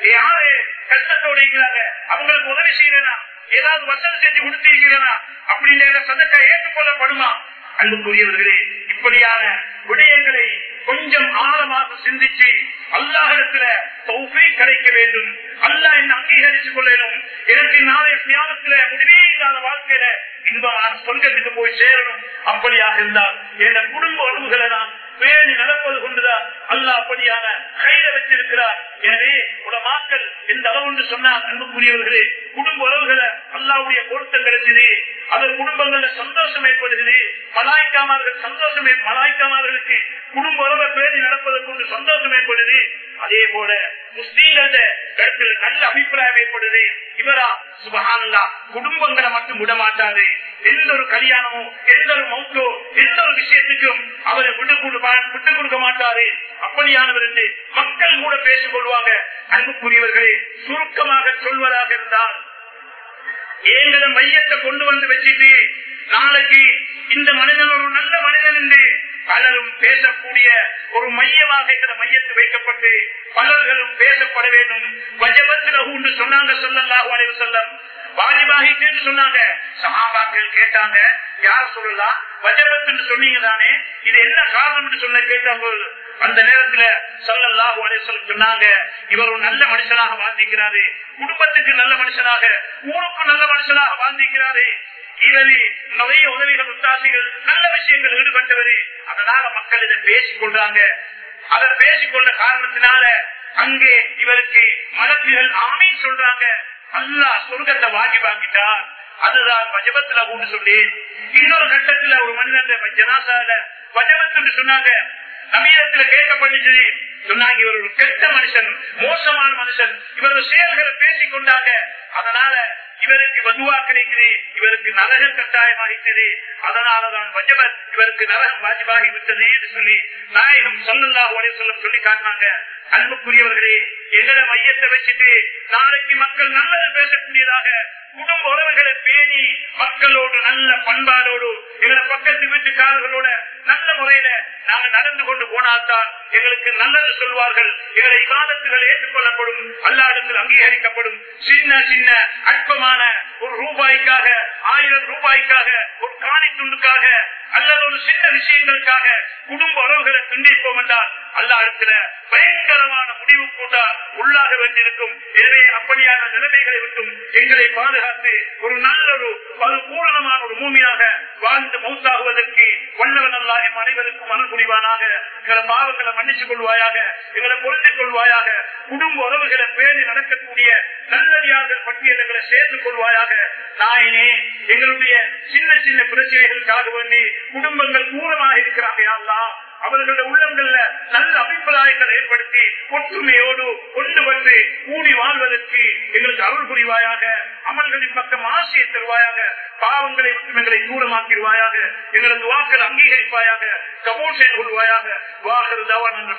யாரு கஷ்டத்தோட இருக்கிறாங்க? அவங்களுக்கு உதவி செய்யறேனா? ஏதாவது வசதி செஞ்சு கொடுத்திருக்கிறேனா? அப்படின்னு சதக்கா ஏற்றுக்கொள்ளப்படுமா? அன்புக்குரியவர்களே இப்படியான விடயங்களை கொஞ்சம் ஆழமாக சிந்திச்சு அல்லாஹிடத்துல தௌஃபீ கிடைக்க வேண்டும். அல்லாஹ் என்ன அங்கீகரித்துக் கொள்ளணும் எனக்கு நாளைய தியானத்துல முடிவே இல்லாத வாழ்க்கையில இன்பமான சொர்க்கத்துக்கு போய் சேரணும். அப்படியாக இருந்தால் என் குடும்ப உறவுகளை நான் பேணி நடப்பது கொண்டுதான் அல்லாஹ் அப்படியான கையில வச்சிருக்கிறார். எனவே உலமாக்கள் எந்த அளவு என்று சொன்னால் அன்புக்குரியவர்களே குடும்ப உறவுகளை அல்லாவுடைய பொருத்தம் கிடைச்சது அதன் குடும்பங்கள்ல சந்தோஷம் ஏற்படுகிறது மலாய்க்காமார்கள் சந்தோஷம் மலாய்க்காமார்களுக்கு குடும்ப உறவை பேணி நடப்பதற்கு கொண்டு சந்தோஷம் ஏற்படுது. அதே போல முஸ்லீம்கள இடத்துல நல்ல அபிப்பிராயம் ஏற்படுது. இவரா சுபகானந்தா குடும்பங்களை மட்டும் விடமாட்டாரு. எந்த ஒரு கல்யாணமோ எந்த ஒரு மௌத்தோ எந்த ஒரு விஷயத்துக்கும் அவரை விட்டு கொடுக்க மாட்டாரு. அப்படியானவர் என்று மக்கள் கூட பேசிக் சொல்லுவாங்க. அன்புக்குரியவர்களே சுருக்கமாக சொல்வதாக இருந்தால் எங்களை மையத்தை கொண்டு வந்து வச்சுட்டு நாளைக்கு இந்த மனிதன் ஒரு நல்ல மனிதன் என்று பலரும் பேசக்கூடிய ஒரு மையமாக இந்த மையத்து வைக்கப்பட்டு பலர்களும் பேசப்பட வேண்டும். வஜபத்தில் என்று சொன்னாங்க சொல்லலாம் வரைவு சொல்லம் வாஜிபாகிட்டு சொன்னாங்க. சகாபாக்கள் கேட்டாங்க யார் சொல்லலாம் வஜபத்து சொன்னீங்க தானே? இது என்ன காரணம் என்று சொன்ன கேட்டாங்க அந்த நேரத்துல சொல்லலாம் சொல்லம் சொன்னாங்க இவர் ஒரு நல்ல மனுஷனாக வாழ்ந்திருக்கிறாரு. குடும்பத்துக்கு நல்ல மனுஷனாக ஊருக்கு நல்ல மனுஷனாக வாழ்ந்திருக்கிறாரு. இவரு நிறைய உதவிகள் உத்தாசிகள் நல்ல விஷயங்கள் ஈடுபட்டவரு. அதனால மக்கள் இதை பேசிக் கொள்றாங்க அதை பேசிக்கொண்ட காரணத்தினால அங்கே இவருக்கு மலக்குகள் ஆமை சொல்றாங்க. அல்லா சொர்க்கத்தை வாங்கி வாங்கிட்டார் அதுதான் வஜபத்துல ஊன்னு சொல்லி இன்னொரு கட்டத்துல ஒரு மனிதன் ஜனாசால வஜபத்து சொன்னாங்க நவீனத்துல கேட்கப்பட்டுச்சு சொன்னாங்க இவர் ஒரு கெட்ட மனுஷன் மோசமான மனுஷன். இவரது செயல்களை பேசிக் கொண்டாங்க. அதனால இவருக்கு வதுவா கிடைக்குது இவருக்கு நரகம் கட்டாயமாகிட்டது அதனாலதான் வஜபத் இவருக்கு நரகம் வாஜிபாகி விட்டது என்று சொல்லி நாயகம் சொல்லல்லாஹ் சொல்ல சொல்லி காட்டினாங்க. அன்புக்குரியவர்களே எங்களை மையத்தை வச்சுட்டு நாளைக்கு மக்கள் நல்லது பேசக்கூடியதாக குடும்ப உறவுகளை பேணி மக்களோடு நல்ல பண்பாடோடு எங்களை பக்கத்து வீட்டுக்காரர்களோட நல்ல முறையில நாங்கள் நடந்து கொண்டு போனால்தான் எங்களுக்கு நல்லது சொல்வார்கள். எங்களை விவாதத்துகள் ஏற்றுக்கொள்ளப்படும் அல்லாடத்தில் அங்கீகரிக்கப்படும். சின்ன சின்ன அற்பமான ஒரு ரூபாய்க்காக ஆயிரம் ரூபாய்க்காக ஒரு காணி துண்டுக்காக அல்லது ஒரு சின்ன விஷயங்களுக்காக குடும்ப உறவுகளை துண்டிப்போம் என்றால் அல்லாடத்துல பயங்கரமான முடிவு கூட உள்ளாக வேண்டியிருக்கும் எனவே அப்படியான நிலைமைகளை விட்டும் எங்களை பாதுகாத்து ஒரு நல்ல ஒரு பூரணமான ஒரு பூமியாக வாழ்ந்து மௌத்தாகுவதற்கு வல்லவன் அல்லாஹ் அனைவருக்கும் அருள் புரிவானாக. எங்களை பாவங்களை மன்னித்துக் கொள்வாயாக. எங்களை பொருந்திக் கொள்வாயாக. குடும்ப உறவுகளை பேணி நடக்கக்கூடிய நல்லடியார்கள் பட்டியலங்களை சேர்ந்து கொள்வாயாக. நாயனே எங்களுடைய சின்ன சின்ன பிரச்சனைகளுக்காக வேண்டி குடும்பங்கள் மூலமாக இருக்கிறாங்க யாரெல்லாம் அவர்களுடைய உள்ளங்கள்ல நல்ல அபிப்பிராயங்கள் ஏற்படுத்தி ஒற்றுமையோடு கொண்டு வந்து கூடி வாழ்வதற்கு எங்களுக்கு அருள் புரிவாயாக அமல்களின் பக்கம் ஆசையை தருவாயாக பாவங்களை மட்டும் எங்களை தூரமாக்கிடுவாயாக எங்களது வாக்கள் அங்கீகரிப்பாயாக கபூர் கொள்வாயாக. வாகர் தவான் என்ற